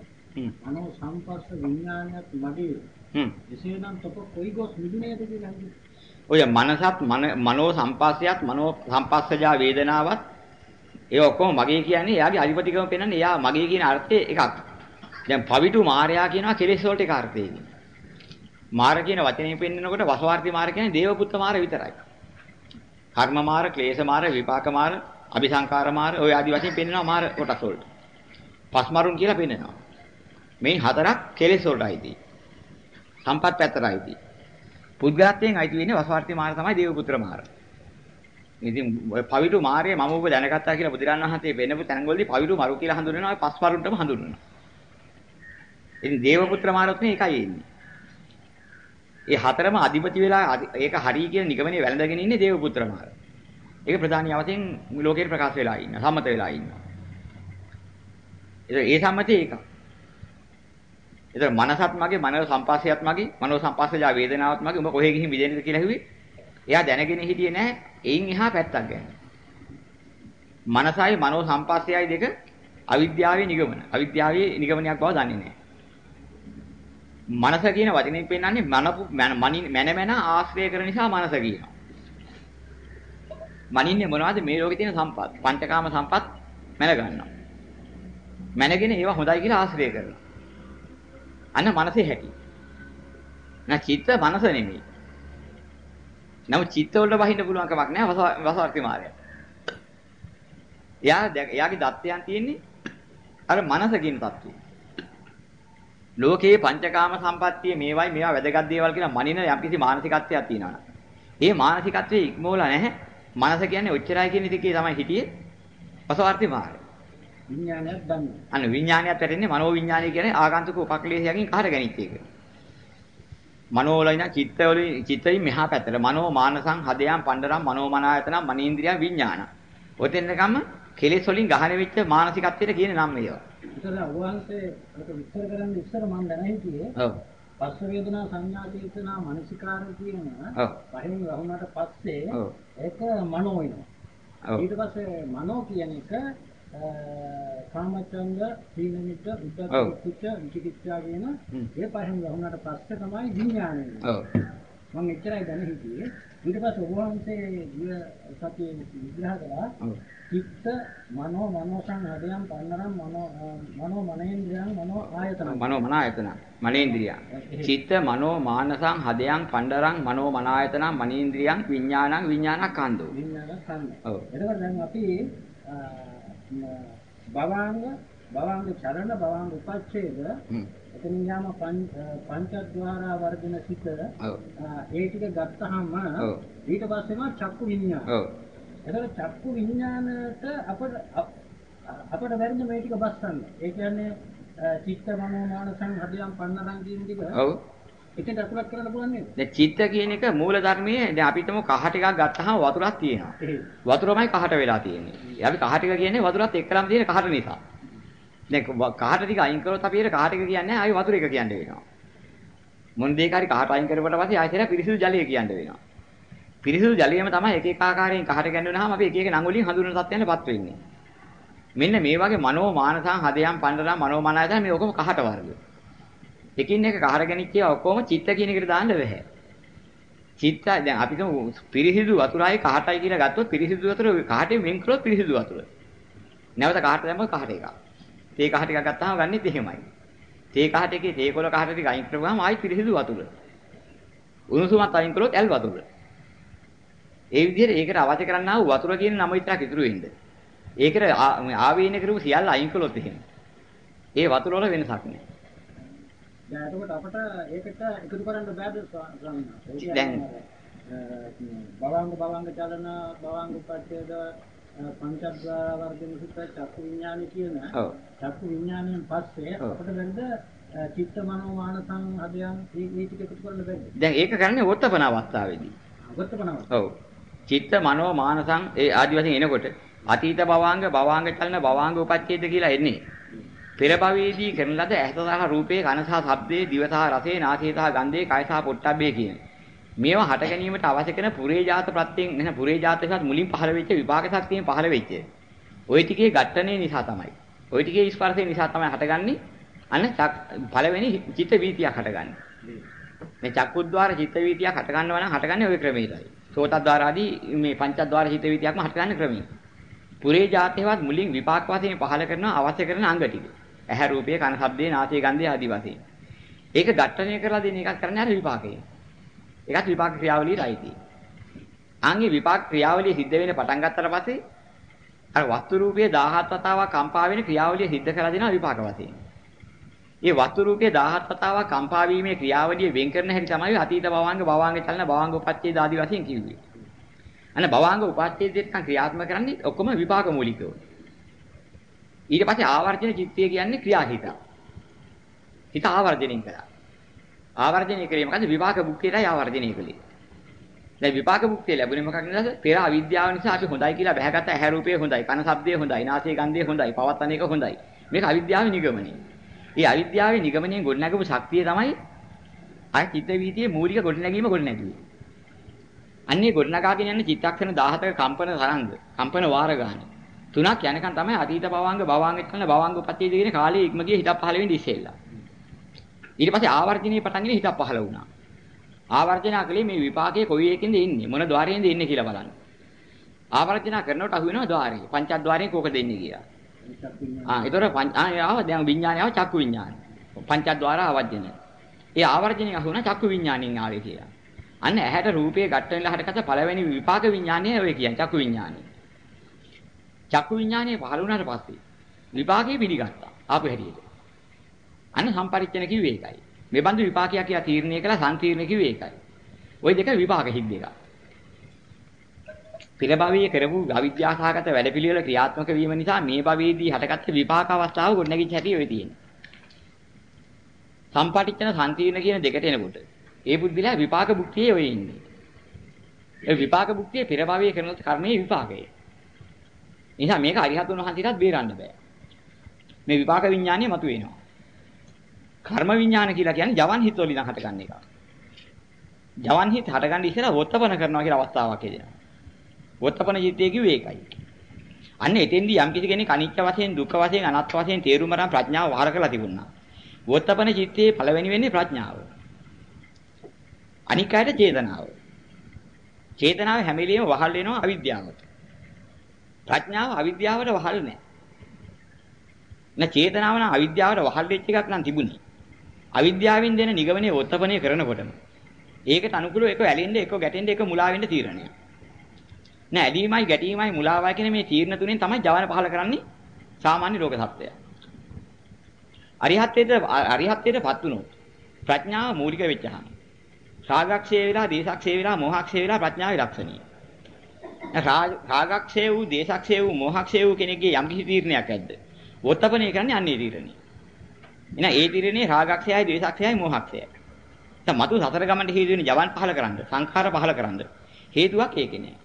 මනෝ සම්පස්ස විඥානයත් මගේ. එසේනම් තොප කොයි ගොස් මිදුනේද කියලා. ඔය මනසත් මනෝ සම්පස්සයත් මනෝ සම්පස්සජා වේදනාවත් ඒ ඔක්කොම මගේ කියන්නේ එයාගේ අධිපතිකම පෙන්වන්නේ එයා මගේ කියන අර්ථය එකක්. දැන් පවිතු මාර්යා කියනවා කෙලෙස් වලට එක අර්ථයකින්. මාර කියන වචනේ පෙන්නනකොට වසවාර්ථි මාර කියන්නේ දේවපුත්ත මාර විතරයි. කර්ම මාර, ක්ලේශ මාර, විපාක මාර, අபிසංකාර මාර ඔය ආදි වශයෙන් පෙන්වනවා මාර කොටස් වලට. පස්මරුන් කියලා පෙන්වනවා. මේ හතරක් කෙලෙස් වලටයිදී. සම්පත් පැත්තටයිදී. පුද්ගලත්වයෙන් අයිති වෙන්නේ වසවාර්ථි මාර තමයි දේවපුත්‍ර මාර. ඉතින් පවිතු මාර්ය මම ඔබ දැනගත්තා කියලා බුදුරන් වහන්සේ වෙනපු තැන්වලදී පවිතු මරු කියලා හඳුන්වනවා පස් මරුන්ටම හඳුන්වනවා. ඉතින් දේවපුත්‍ර මාරත් මේ එකයි එන්නේ. ඒ හතරම අධිපති වෙලා ඒක හරි කියන නිගමනයේ වැළඳගෙන ඉන්නේ දේවපුත්‍ර මාර. ඒක ප්‍රධානී අවතෙන් ලෝකේ ප්‍රකාශ වෙලා ඉන්න, සම්මත වෙලා ඉන්නවා. ඒ සම්මතය ඒක. ඒතර මනසත් මගේ, මනෝ සම්පස්සයත් මගේ, මනෝ සම්පස්සජා වේදනාවත් මගේ. උඹ කොහෙ ගිහින් විදෙන්නද කියලා හිව්වේ? එයා දැනගෙන හිටියේ නැහැ. එයින් එහා පැත්තක් ගැන. මනසයි මනෝ සම්පස්සයයි දෙක අවිද්‍යාවේ නිගමන. අවිද්‍යාවේ නිගමනයක් බව දන්නේ නැහැ. මනස කියන වචනේ පෙන්නන්නේ මනපු මන මන ආශ්‍රය කරන නිසා මනස කියනවා. මනින්නේ මොනවද මේ ලෝකේ තියෙන සම්පත්? පංචකාම සම්පත් මැන ගන්නවා. මැනගෙන ඒවා හොඳයි කියලා ආශ්‍රය කරනවා. අන්න මනසේ හැටි. නැ චිත්ත මනස නෙමෙයි. නමුත් චිත්ත වලට වහින්න පුළුවන් කමක් නැහැ වසවර්ති මාර්ගය. එයා එයාගේ දත්තයන් තියෙන්නේ අර මනස කියන தත්ත්වය. ලෝකේ පංචකාම සම්පත්තිය මේවයි මේවා වැදගත් දේවල් කියලා මනින යම්කිසි මානසිකත්වයක් තියෙනවා. ඒ මානසිකත්වයේ ඉක්මෝලා නැහැ. මනස කියන්නේ ඔච්චරයි කියන ඉතිකේ තමයි හිටියේ වසවර්ති මාර්ගය. විඥානයක් දන්නේ. අන්න විඥානයත් වැටෙන්නේ මනෝ විඥානය කියන්නේ ආගන්තුක උපක්ලේශයකින් කාට ගැනීම එක. මනෝලයින චිත්තවලින් චිත්තයෙන් මෙහා පැත්තට මනෝ මානසං හදයන් පණ්ඩරම් මනෝමනායතන මනීන්ද්‍රිය විඥාන. ඔතෙන්කම කෙලෙස් වලින් ගහන වෙච්ච මානසිකත්වයට කියන නම් මේවා. ඒතර අවහන්සේ ඒක විස්තර කරන්න ඉස්සර මම දැන හිටියේ. ඔව්. පස්ස වේදනා සංඥා චේතනා මනසිකාර කියන. පහෙන් වහුණාට පස්සේ. ඒක මනෝ වෙනවා. ඊට පස්සේ මනෝ කියන එක කාමචන්ද, සීනමිත. උද්ධච්ච, කුච්ච, විචිකිච්ඡා කියන. ඒ පහෙන් වහුණාට පස්සේ තමයි වෙන්නේ. ඔව්. මම එච්චරයි දැන හිටියේ. ඊට පස්සේ ඔබ වහන්සේ ගිය සතියේ විග්‍රහ කළා. චිත්ත මනෝ මනෝ සංහදයන් පන්නරම් මනෝ මනෝ මනේන්ද්‍රයන් මනෝ ආයතන. මනෝ මනායතන මනේන්ද්‍රිය. චිත්ත මනෝ මානසං හදයන් පණ්ඩරං මනෝ මනායතන මනේන්ද්‍රියං විඥානං විඥානක්ඛන්தோ විඥාන සංඥා ඔව්. එතකොට දැන් අපි භවාංග භවාංග චරණ භවාංග උපච්ඡේද. එතනින් යාම පංචද්වාරා වර්ධන සිත ඒ ටික ගත්තාම. ඊට පස්සේම චක්කු විඤ්ඤාණ. ඔව් එතකොට චක්කු විඤ්ඤාණයට අපට අප- අපට වැරෙන්න මේ ටික බස්සන්න. ඒ කියන්නේ චිත්ත මනෝ මානසං හදයන් පන්නරං කියන ටික ඔව් එතෙන්ට අතුලත් කරන්න පුළුවන් නේද? දැන් චිත්ත කියන එක මූල ධර්මයේ දැන් අපි හිතමු කහ ටිකක් ගත්තාම වතුරක් තියෙනවා. වතුරමයි කහට වෙලා තියෙන්නේ. අපි කහ ටික කියන්නේ වතුරත් එක්කලම තියෙන කහට නිසා. දැන් ක- කහට ටික අයින් කරොත් අපි ඒක කහ ටික කියන්නේ ආයි වතුර එක කියන්න වෙනවා. මොන දෙයක හරි කහට අයින් කරපුවට පස්සේ ආයෙත් පිරිසිදු ජලය කියන්න වෙනවා. පිරිසිදු ජලයම තමයි එක එක ආකාරයෙන් කහට ගැන්වෙනාම අපි එක එක නම් වලින් හඳුනන තත්ත්වයන්ටපත් වෙන්නේ. මෙන්න මේ වගේ මනෝ මානසං හදයන් පණ්ඩරම් මනෝ මනායතන මේ ඔක්කොම කහට වර්ග. එකින් එක කහට ගැනිච්ච ඒවා ඔක්කොම චිත්ත කියන එකට දාන්න බෑ. චිත්ත දැන් අපි කියමු පිරිසිදු වතුරයි කහටයි කියලා ගත්තොත් පිරිසිදු වතුර කහටෙන් වෙන් කරොත් පිරිසිදු වතුර. නැවත කහට දැම්මොත් කහට එකක්. තේ කහ ටිකක් ගත්තාම ගන්නෙත් එහෙමයි. තේ කහට එකේ තේ කොළ කහට ටික අයින් කරපුවාම ආයි පිරිසිදු වතුර. උණුසුමත් අයින් කරොත් ඇල් වතුර. ඒ විදිහට ඒකට අවශ්‍ය කරන්නා වූ වතුර කියන නම විතරක් ඉතුරු වෙන්නේ. ඒකට ආවේන කරපු සියල්ල අයින් කළොත් එහෙම. ඒ වතුර වල වෙනසක් නෑ. දැන් එතකොට අපට ඒකට එකතු කරන්න බෑද ස්වා- ස්වාමීන් වහන්සේ? දැන්- භවංග භවංග චලන භවංග උපච්ඡේද පංචද්වාර වර්ධන සුත්ත චක්කු විඥාන කියන. චක්කු විඥානයෙන් පස්සේ. අපිට අ, චිත්ත මනෝ මානසං හදයන් මේ ටික එකතු කරන්න බැරිද? දැන් ඒක කරන්නේ වොත්තපන අවස්ථාවේදී. අවත්තපනව. ඔව්. චිත්ත මනෝ මානසං ඒ ආදි වශයෙන් එනකොට අතීත භවාංග භවාංග චලන භවාංග උපච්ඡේද කියලා එන්නේ. පෙර භවයේදී කරන ලද ඇස සහ රූපේ කන සහ ශබ්දේ දිව සහ රසේ නාසය සහ ගන්ධේ කය සහ පොට්ටබ්බේ කියන. මේවා හට ගැනීමට අවශ්‍ය කරන පුරේ ජාත ප්‍රත්‍යයෙන් නැහ පුරේ ජාතකත් මුලින් පහළ වෙච්ච විපාක ශක්තියෙන් පහළ වෙච්ච. ওই ටිකේ ඝට්ටනේ නිසා තමයි. ওই ටිකේ ස්පර්ශය නිසා තමයි හටගන්නේ. අන්න චක්- පළවෙනි චිත්ත වීතියක් හටගන්නේ. මේ චක්කුද්්වාර චිත්ත වීතියක් හට ගන්නවා නම් හටගන්නේ ওই ක්‍රමයටයි. සෝතද්්වාර ආදී මේ පංචද්්වාර චිත්ත වීතියක්ම හට ගන්න ක්‍රමය. පුරේ ජාතේවත් මුලින් විපාක වශයෙන් පහල කරන අවශ්‍ය කරන අංග ටික. ඇහැ රූපය කන ශබ්දේ නාසය ගන්ධය ආදී වශයෙන්. ඒක ඝට්ටණය කරලා දෙන එකක් කරන්නේ අර විපාකේ. ඒකත් විපාක ක්‍රියාවලියට අයිති. අංගේ විපාක ක්‍රියාවලිය සිද්ධ වෙන්න පටන් ගත්තට පස්සේ අර වස්තු රූපයේ 17 වතාවක් කම්පා වෙන ක්‍රියාවලිය සිද්ධ කරලා දෙනවා විපාක වශයෙන්. ඒ වස්තු රූපයේ 17 වතාවක් කම්පා වීමේ ක්‍රියාවලිය වෙන් කරන හැටි තමයි අතීත භවංග භවංග චලන භවංග උපච්ඡේද ආදී වශයෙන් කිව්වේ. අන්න භවංග උපච්ඡේදයට ක්‍රියාත්මක කරන්නේ ඔක්කොම විපාක මූලිකව. ඊට පස්සේ ආවර්ජන චිත්තය කියන්නේ ක්‍රියාහිත. හිත ආවර්ජණය කරා. ආවර්ජනය කරේ මොකද විපාක භුක්තියටයි ආවර්ජනය කළේ. දැන් විපාක භුක්තිය ලැබුණේ මොකක් නිසාද? පෙර අවිද්‍යාව නිසා අපි හොඳයි කියලා බැහැගත්ත ඇහැ රූපය හොඳයි, කන ශබ්දය හොඳයි, නාසය ගන්ධය හොඳයි, පවත්තන එක හොඳයි. මේක අවිද්‍යාවේ නිගමනය. ඒ අවිද්‍යාවේ නිගමනයෙන් ගොඩනගපු ශක්තිය තමයි අය චිත්ත වීතියේ මූලික ගොඩනැගීම ගොඩනැගුවේ. අන්නේ ගොඩනගාගෙන යන චිත්තක්ෂණ 17ක කම්පන තරංග, කම්පන වාර ගන්න. තුනක් යනකම් තමයි අතීත භවංග, භවංග කරන භවංග උපත්ති දිගෙන කාලයේ ඉක්ම ගිය හිතක් පහළ වෙන්නේ ඉස්සෙල්ලා. ඊට පස්සේ ආවර්ජිනේ පටන් ගෙන හිතක් පහළ වුණා. ආවර්ජනා කලේ මේ විපාකයේ කොයි එකකින්ද එන්නේ මොන ద్వාරයෙන්ද එන්නේ කියලා බලන්න. ආවර්ජනා කරනකොට අහු වෙනවා ద్వාරය. පංචද්වාරයෙන් කෝක දෙන්නේ කියලා. ආ ඒතොර පංච ආ ආව දැන් විඥානය ආව චක්කු විඥානය. පංචද්වාර ආවර්ජන. ඒ ආවර්ජනේ අහු වුණා චක්කු විඥාණයෙන් ආවේ කියලා. අන්න ඇහැට රූපයේ ගැටෙන ලහරකට පළවෙනි විපාක විඥානය ඔය කියන්නේ චක්කු විඥානය. චක්කු විඥානය පහළ වුණාට පස්සේ විපාකේ පිළිගත්තා. ආපු හැටියට. අන්න සම්පරිච්ඡන කිව්වේ ඒකයි. මේ බඳු විපාකයක් කියලා තීරණය කළා සංකීර්ණ කිව්වේ ඒකයි. ওই දෙක විපාක හිත් දෙක. පෙර භවයේ කරපු අවිද්‍යාසහගත වැඩපිළිවෙල ක්‍රියාත්මක වීම නිසා මේ භවයේදී හටගත්ත විපාක අවස්ථාව ගොඩනැගිච්ච හැටි ඔය තියෙන්නේ. සම්පටිච්ඡන සංකීර්ණ කියන දෙකට එනකොට ඒ බුද්ධිලා විපාක භුක්තියේ ඔය ඉන්නේ. ඒ විපාක භුක්තියේ පෙර භවයේ කරන කර්මයේ විපාකය. නිසා මේක අරිහතුන් වහන්සේටත් බේරන්න බෑ. මේ විපාක විඥානය මතුවෙනවා. කර්ම විඥාන කියලා කියන්නේ ජවන් හිත වලින් හටගන්න එක. ජවන් හිත හටගන්න ඉස්සෙල්ලා වොත්තපන කරනවා කියලා අවස්ථාවක් එදෙනවා. වොත්තපන චිත්තය කිව්වේ ඒකයි. අන්න එතෙන්දී යම් කිසි කෙනෙක් අනිත්‍ය වශයෙන් දුක්ඛ වශයෙන් අනාත්ම වශයෙන් තේරුම් අරන් ප්‍රඥාව වහර කරලා තිබුණා. වොත්තපන චිත්තයේ පළවෙනි වෙන්නේ ප්‍රඥාව. අනික් අයට චේතනාව. චේතනාව හැම වෙලෙම වහල් වෙනවා අවිද්‍යාවට. ප්‍රඥාව අවිද්‍යාවට වහල් නැහැ. නැ චේතනාව නම් අවිද්‍යාවට වහල් වෙච්ච එකක් නම් තිබුණේ. අවිද්‍යාවෙන් දෙන නිගමනයේ වොත්තපණය කරනකොටම ඒකට අනුකූලව එක ඇලෙන්න එක ගැටෙන්න එක මුලා වෙන්න තීරණය. නෑ ඇලීමයි ගැටීමයි මුලාවයි කියන මේ තීරණ තුනෙන් තමයි ජවන පහල කරන්නේ සාමාන්‍ය ලෝක සත්‍යය. අරිහත්ත්වයට අරිහත්ත්වයටපත් වුණොත් ප්‍රඥාව මූලික වෙච්චහම රාගක්ෂය වෙලා දේශක්ෂය වෙලා මොහක්ෂය වෙලා ප්‍රඥාවේ ලක්ෂණිය. රාගක්ෂය වූ දේශක්ෂය වූ මොහක්ෂය වූ කෙනෙක්ගේ යම් කිසි තීරණයක් ඇද්ද? වොත්තපනේ කරන්නේ අන්නේ තීරණේ. එහෙනම් ඒ තීරණේ රාගක්ෂයයි දේශක්ෂයයි මොහක්ෂයයි. දැන් මතු සතර ගමන්ට හේතු වෙන ජවන් පහල කරන්න, සංඛාර පහල කරන්න. හේතුවක් ඒකේ නෑ.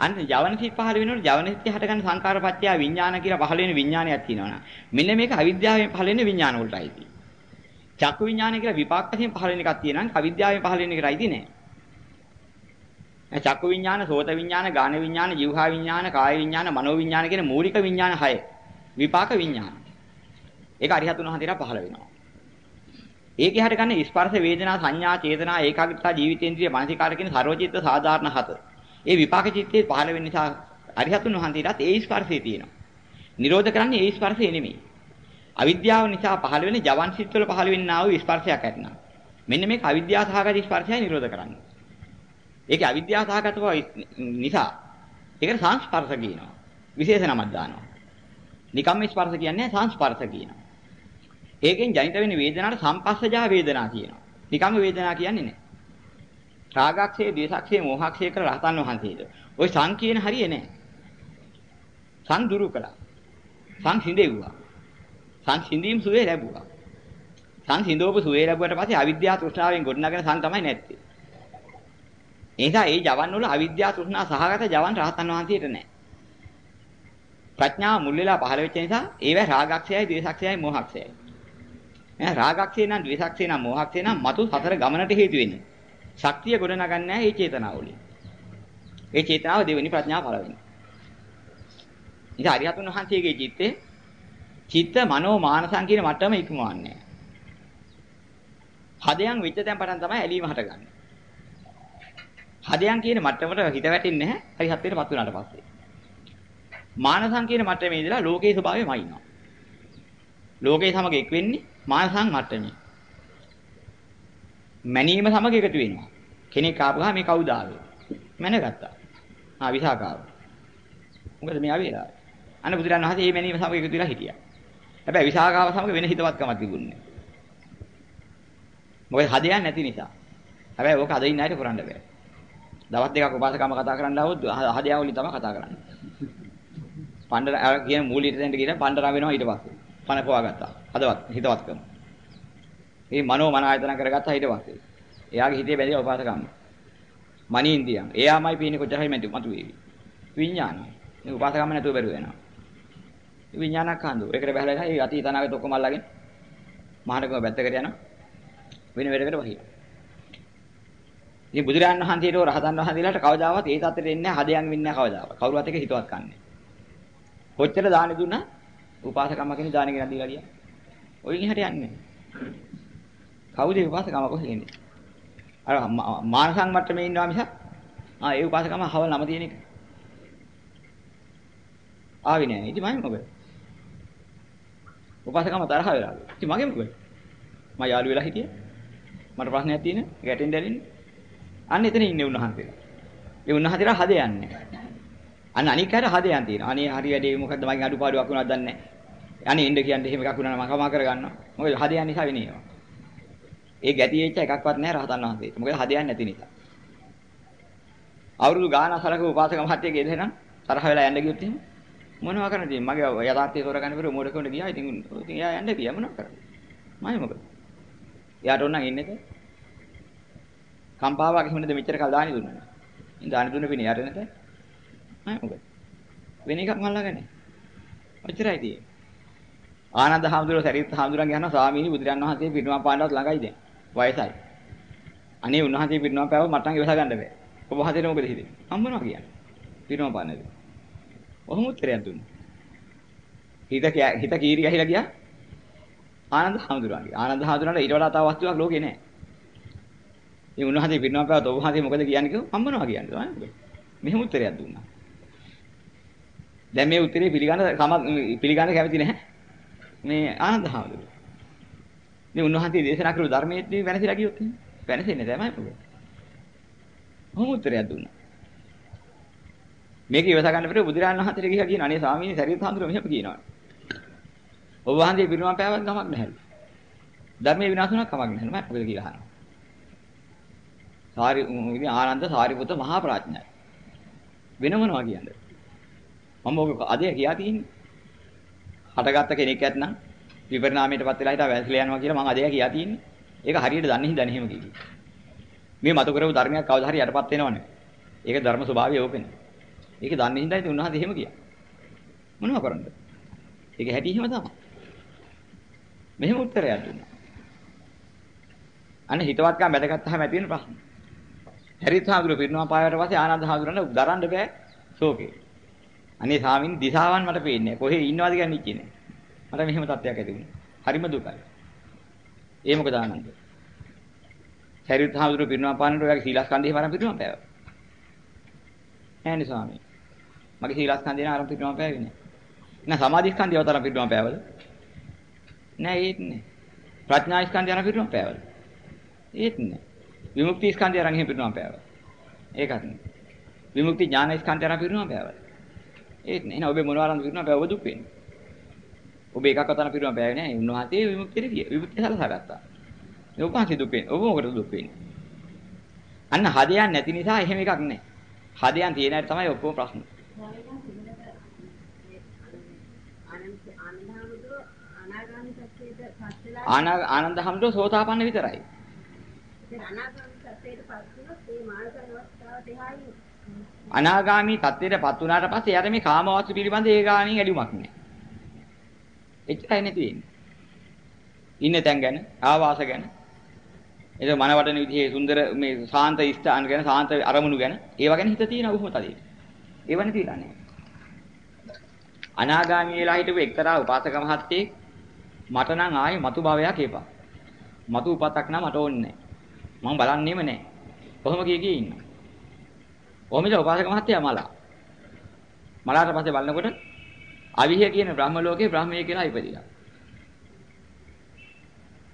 අන්න ජවන සිත් පහල වෙනකොට ජවන සිත් හටගන්න සංඛාර පත්‍ය විඥාන කියලා පහල වෙන විඥානයක් තියෙනවනේ. මෙන්න මේක අවිද්‍යාවෙන් පහල වෙන විඥාන වලටයි තියෙන්නේ. චක්කු විඥානය කියලා විපාක වශයෙන් පහල වෙන එකක් තියෙනවා. අවිද්‍යාවෙන් පහල වෙන එකයි තියෙන්නේ. නෑ. චක්කු විඥාන, සෝත විඥාන, ගාන විඥාන, જીවහා විඥාන, කාය විඥාන, මනෝ විඥාන කියන මූලික විඥාන හය. විපාක විඥාන. ඒක අරිහතුන් වහන්සේලා පහල වෙනවා. ඒකේ හට ගන්න ස්පර්ශ වේදනා සංඥා චේතනා ඒකාග්‍රතා ජීවිතේන්ද්‍රිය මානසිකාර කියන සර්වචිත්ත සාධාරණ හත. ඒ විපාක චිත්තේ පහල වෙන නිසා අරිහතුන් වහන්සේලාත් ඒ ස්පර්ශය තියෙනවා. නිරෝධ කරන්නේ ඒ ස්පර්ශය නෙමෙයි. අවිද්‍යාව නිසා පහල වෙන ජවන් සිත්වල පහල වෙන්නා වූ ස්පර්ශයක් ඇතනම්. මෙන්න මේක අවිද්‍යාව සහගත ස්පර්ශයයි නිරෝධ කරන්නේ. ඒකේ අවිද්‍යාව සහගත බව නිසා ඒකට සංස්පර්ශ කියනවා. විශේෂ නමක් දානවා. නිකම්ම ස්පර්ශ කියන්නේ සංස්පර්ශ කියනවා. ඒකෙන් ජනිත වෙන වේදනාවට සම්පස්සජා වේදනා කියනවා. නිකම්ම වේදනා කියන්නේ නැහැ. රාගක්ෂේ, ද්වේෂක්ෂේ, මෝහක්ෂේ කියලා රහතන් වහන්සේද. ওই සං කියන හරිය නැහැ. සං දුරු කළා. සං සිඳෙව්වා. සං සිඳීම් සුවේ ලැබුවා. සං සිඳවපු සුවේ ලැබුවට පස්සේ අවිද්‍යාව තෘෂ්ණාවෙන් ගොඩනගෙන සං තමයි නැත්තේ. ඒ නිසා ඒ ජවන් වල අවිද්‍යාව තෘෂ්ණා සහගත ජවන් රහතන් වහන්සේට නැහැ. ප්‍රඥාව මුල් වෙලා පහළ වෙච්ච නිසා ඒවැ රාගක්ෂයයි, ද්වේෂක්ෂයයි, මෝහක්ෂයයි. නෑ රාගක්ෂය නම්, ද්වේෂක්ෂය නම්, මෝහක්ෂය නම් මතු සතර ගමනට හේතු වෙන්නේ. ශක්තිය ගොඩනගන්නේ නැහැ මේ චේතනාවලින්. ඒ චේතනාව දෙවෙනි ප්‍රඥාව පළ වෙන්නේ. ඉතින් අරිහතුන් වහන්සේගේ චිත්තේ චිත්ත මනෝ මානසං කියන මට්ටම ඉක්මවන්නේ. හදයන් වෙච්ච තැන් පටන් තමයි ඇලීම හටගන්නේ. හදයන් කියන මට්ටමට හිත වැටෙන්නේ නැහැ. හරි හත්වේටපත් වුණාට පස්සේ. මානසං කියන මට්ටමේ ඉඳලා ලෝකේ ස්වභාවයම ඉන්නවා. ලෝකේ සමග එක් වෙන්නේ මානසං මට්ටමේ. මැනීම සමග එකතු වෙනවා. කෙනෙක් ආපුවා මේ කවුද ආවේ? මැනගත්තා. ආ විසාකාව. මොකද මේ ආවේ? අන්න බුදුරන් වහන්සේ මේ මැනීම සමග එකතු වෙලා හිටියා. හැබැයි විසාකාව සමග වෙන හිතවත්කමක් තිබුණේ නැහැ. මොකද හදයක් නැති නිසා. හැබැයි ඕක අද ඉන්න අයට කරන්න බෑ. දවස් දෙකක් උපාසකම කතා කරන්න ආවොත් හදයක් වලින් තමයි කතා කරන්නේ. පණ්ඩර කියන මූලියට දෙන්න කියන පණ්ඩරා වෙනවා ඊට පස්සේ. පණ පවා ගත්තා. හදවත් හිතවත්කම. මේ මනෝ මන ආයතන කරගත්තා ඊට පස්සේ. එයාගේ හිතේ බැඳිලා උපාසකම්. මනින්දියම්. එයාමයි පීන්නේ කොච්චරයි මැති මතු වේවි. විඥානය. මේ උපාසකම් නැතුව බැරුව වෙනවා. විඥානක් හඳු. ඒකට බහලා ඉතින් ඒ අතීත අනාගත ඔක්කොම අල්ලගෙන මහානකම පැත්තකට යනවා. වෙන වෙරකට වහින. ඉතින් බුදුරජාණන් වහන්සේට රහතන් වහන්සේලාට කවදාවත් ඒ තත්ත්වෙට එන්නේ නැහැ හදයන් වෙන්නේ නැහැ කවදාවත්. කවුරුවත් එක හිතවත් කන්නේ. කොච්චර දාන දුන්නා උපාසකම්ම කෙනෙක් දාන ගෙනත් දීලා ගියා. ඔයින් හරියන්නේ නැහැ. කවුද උපාසකම කොහෙද ඉන්නේ? අර මානසං මට්ටමේ ඉන්නවා මිසක් ආ ඒ උපාසකම හවල් නම තියෙන එක. ආවේ නෑ. ඉතින් මම මොකද? උපාසකම තරහ වෙලා. ඉතින් මගේ මොකද? මම යාළු වෙලා හිටියේ. මට ප්‍රශ්නයක් තියෙන ගැටෙන් දැලින්නේ. අන්න එතන ඉන්නේ උන්වහන්සේලා. ඒ උන්වහන්සේලා හද යන්නේ. අන්න අනික් අයට හදයන් තියෙනවා. අනේ හරි වැඩේ මොකද්ද මගේ අඩුපාඩුවක් වුණාද දන්නේ නැහැ. අනේ ඉන්න කියන්නේ එහෙම එකක් වුණා නම් මම කමා කරගන්නවා. මොකද හදයන් නිසා වෙනේවා. ඒ ගැටි වෙච්ච එකක්වත් නැහැ රහතන් වහන්සේට. මොකද හදයන් නැති නිසා. අවුරුදු ගාන සලක උපාසක මහත්තයෙක් එදෙනම් තරහ වෙලා යන්න ගියොත් එහෙම මොනවා කරන්නද මගේ යථාර්ථය තෝරගන්න බැරුව මොඩකමට ගියා. ඉතින් ඉතින් එයා යන්න ගියා. මොනවා කරන්නේ? මම මොකද? එයාට ඕන නම් ඉන්නේද කම්පාවක් එහෙමද මෙච්චර කල් දානි දුන්නා? ඉතින් දානි දුන්න පිණි යට නැත මම මොකද? වෙන එකක් මල්ලාගන්නේ. ඔච්චරයි තියෙන්නේ. ආනන්ද හාමුදුරුවෝ සරියුත් හාමුදුරන් කියනවා ස්වාමීනි බුදුරන් වහන්සේ පිරිනමන පාණ්ඩවත් ළඟයි දැන්. වයසයි. අනේ උන්වහන්සේ පිරිනමන පෑව මට නම් ඉවස ගන්න බෑ. ඔබ වහන්සේට මොකද හිතෙන්නේ? හම්බනවා කියන්නේ. පිරිනමන පාන්නේද? ඔහොම උත්තරයක් දුන්නා. හිත හිත කීරි ගහිලා ගියා. ආනන්ද හාමුදුරන්ගේ. ආනන්ද හාමුදුරන්ට ඊට වඩා තව වස්තුවක් ලෝකේ නැහැ. මේ උන්වහන්සේ පිරිනමන පෑව ඔබ වහන්සේ මොකද කියන්නේ කිව්ව හම්බනවා කියන්නේ. මෙහෙම උත්තරයක් දුන්නා. දැන් මේ උත්තරේ පිළිගන්න පිළිගන්න කැමති නැහැ. මේ ආනන්ද හාමුදුරුවෝ. මේ උන්වහන්සේ දේශනා කරපු ධර්මයේදී වෙනසලා ගියොත් වෙනසෙන්නේ තමයි මොකද? මොහොම උත්තරයක් දුන්නා. මේක ඉවස ගන්න පෙර බුදුරජාණන් වහන්සේට ගිහිලා කියන අනේ ස්වාමීනි සරියත් හාමුදුරුවෝ මෙහෙම කියනවා. ඔබ වහන්සේ පිරිනමන පෑවත් ගමක් නැහැ. ධර්මයේ විනාශ වුණා කමක් නැහැ. මම මොකද කියලා අහනවා. සාරි ඉතින් ආනන්ද සාරිපුත්ත මහා ප්‍රඥයි. වෙන මොනවා කියන්නේ? මම ඔබ අදේ කියා තියෙන්නේ. හටගත්ත කෙනෙක් ඇත්නම් විපරිණාමයටපත් වෙලා හිටා වැසලා යනවා කියලා මම අදේ කියා තියෙන්නේ. ඒක හරියට දන්නේ හින්දා නෙහෙම කිව්වේ. මේ මතු කරපු ධර්මයක් කවදා හරි යටපත් වෙනවනේ. ඒක ධර්ම ස්වභාවය ඕකනේ. ඒක දන්නේ හින්දා ඉතින් උන්වහන්සේ එහෙම කියා. මොනව කරන්නද? ඒක හැටි එහෙම තමයි. මෙහෙම උත්තරයක් දුන්නා. අන්න හිතවත්කම් බැදගත්තාම ඇති වෙන ප්‍රශ්න. හරිත් හාමුදුරුවෝ පිරිනමන පායවට පස්සේ ආනන්ද හාමුදුරන්ට දරන්න බෑ ශෝකේ. අනේ ස්වාමීන් දිශාවන් මට පේන්නේ කොහේ ඉන්නවද කියන්නේ ඉන්නේ. මට මෙහෙම තත්ත්වයක් ඇති වුණා. හරිම දුකයි. ඒ මොකද ආනන්ද? හරිත් හාමුදුරුවෝ පිරිනමන පානට ඔයගේ සීලස්කන්ධේ වරන් පිරිනමන පෑවා. නෑනේ ස්වාමීන්. මගේ සීලස්කන්ධේ නාරම් පිරිනමන පෑවේ නෑ. නෑ සමාධිස්කන්ධය වතරම් පිරිනමන පෑවද? නෑ ඒත් නෑ. ප්‍රඥා ස්කන්ධය අරන් පිරිනමන පෑවද? ඒත් නෑ. විමුක්ති ස්කන්ධය අරන් එහෙම පිරුණාම පෑවල. ඒකත් නේ. විමුක්ති ඥාන ස්කන්ධය අරන් පිරුණාම පෑවල. ඒත් නේ. එහෙනම් ඔබේ මොනවාරන් පිරුණාම පෑව ඔබ දුක් වෙන්නේ. ඔබ එකක් අතන පිරුණාම පෑවේ නෑ. උන්වහන්සේ. විමුක්තිය සලසා ගත්තා. මේ උපහාසී දුක් වෙන්නේ. ඔබ මොකටද දුක් වෙන්නේ? අන්න හදයන් නැති නිසා එහෙම එකක් නෑ. හදයන් තියෙන හැටි තමයි ඔක්කොම ප්‍රශ්න. ආනන්ද හැමදෝ සෝතාපන්න විතරයි. අනාගාමී තත්ත්වයටපත් වුණාට පස්සේ එයාට මේ කාමවස්තු පිළිබඳ ඒ ගානින් ඇලුමක් නැහැ. එච්චරයි නැති වෙන්නේ. ඉන්න තැන් ගැන, ආවාස ගැන, ඒක මනවටන විදිහේ සුන්දර මේ සාන්ත ස්ථාන ගැන, සාන්ත අරමුණු ගැන, ඒව ගැන හිත තියෙන උහුම තදින්. ඒවනේ තියලා නැහැ. අනාගාමී වෙලා හිටපු එක්තරා උපාසක මහත්තයෙක් මට නම් ආයේ මතු භවයක් එපා. මතු උපතක් නම් මට ඕනේ නැහැ. මම බලන්නේම නැහැ. කොහොම කිය කී ඉන්නවා. කොහොමද උපාසක මහත්තයා මලා. මලාට පස්සේ බලනකොට අවිහිය කියන බ්‍රහ්ම ලෝකේ බ්‍රහ්මයේ කියලා ඉපදිලා.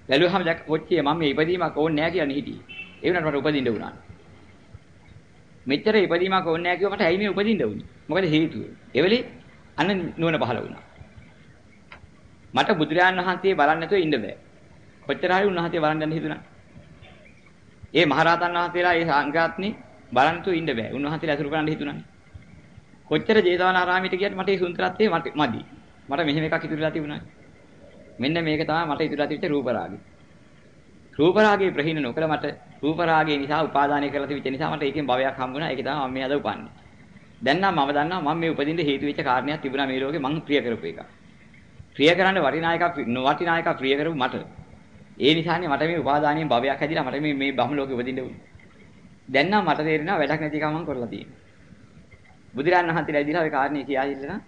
බැලුවහම දැක් කොච්චිය මම මේ ඉපදීමක් ඕනේ නැහැ කියන්නේ හිටියේ. ඒ වුණාට මට උපදින්න වුණා. මෙච්චර ඉපදීමක් ඕනේ නැහැ කිව්ව මට ඇයි මේ උපදින්න වුනේ? මොකද හේතුව? එවලි අන්න නුවණ පහළ වුණා. මට බුදුරජාණන් වහන්සේ බලන්න නැතුව ඉන්න බෑ. කොච්චර හරි උන්වහන්සේ බලන්න යන්න හිතුණා. ඒ මහරහතන් වහන්සේලා ඒ සංඝාත්නි බලන්තු ඉන්න බෑ. උන්වහන්සේලා අසුරු කරන්න හිතුණානේ. කොච්චර ජේතවනාරාමයට ගියත් මට ඒ සුන්දරත්වය මදි. මට මෙහෙම එකක් ඉතුරුලා තිබුණා. මෙන්න මේක තමයි මට ඉතුරුලා තිබිච්ච රූප රාගය. රූප රාගයේ ප්‍රහීන නොකළ මට රූප රාගය නිසා උපාදානය කරලා තිබිච්ච නිසා මට ඒකෙන් භවයක් හම්බුණා. ඒක තමයි මම මේ අද උපන්නේ. දැන් නම් මම දන්නවා මම මේ උපදින්න හේතු වෙච්ච කාරණයක් තිබුණා මේ ලෝකේ මං ප්‍රිය කරපු එක. ප්‍රිය කරන්න වටිනායක නොවටිනායක ප්‍රිය කරපු මට ඒ නිසානේ මට මේ උපාදානයේ භවයක් හැදිලා මට මේ මේ බහම ලෝකෙ උපදින්න උනේ. දැන් නම් මට තේරෙනවා වැඩක් නැති එකම මම කරලා තියෙන්නේ. බුදුරන් වහන්සේලා ඉදිරියට ওই කාරණේ කියා ඉල්ලන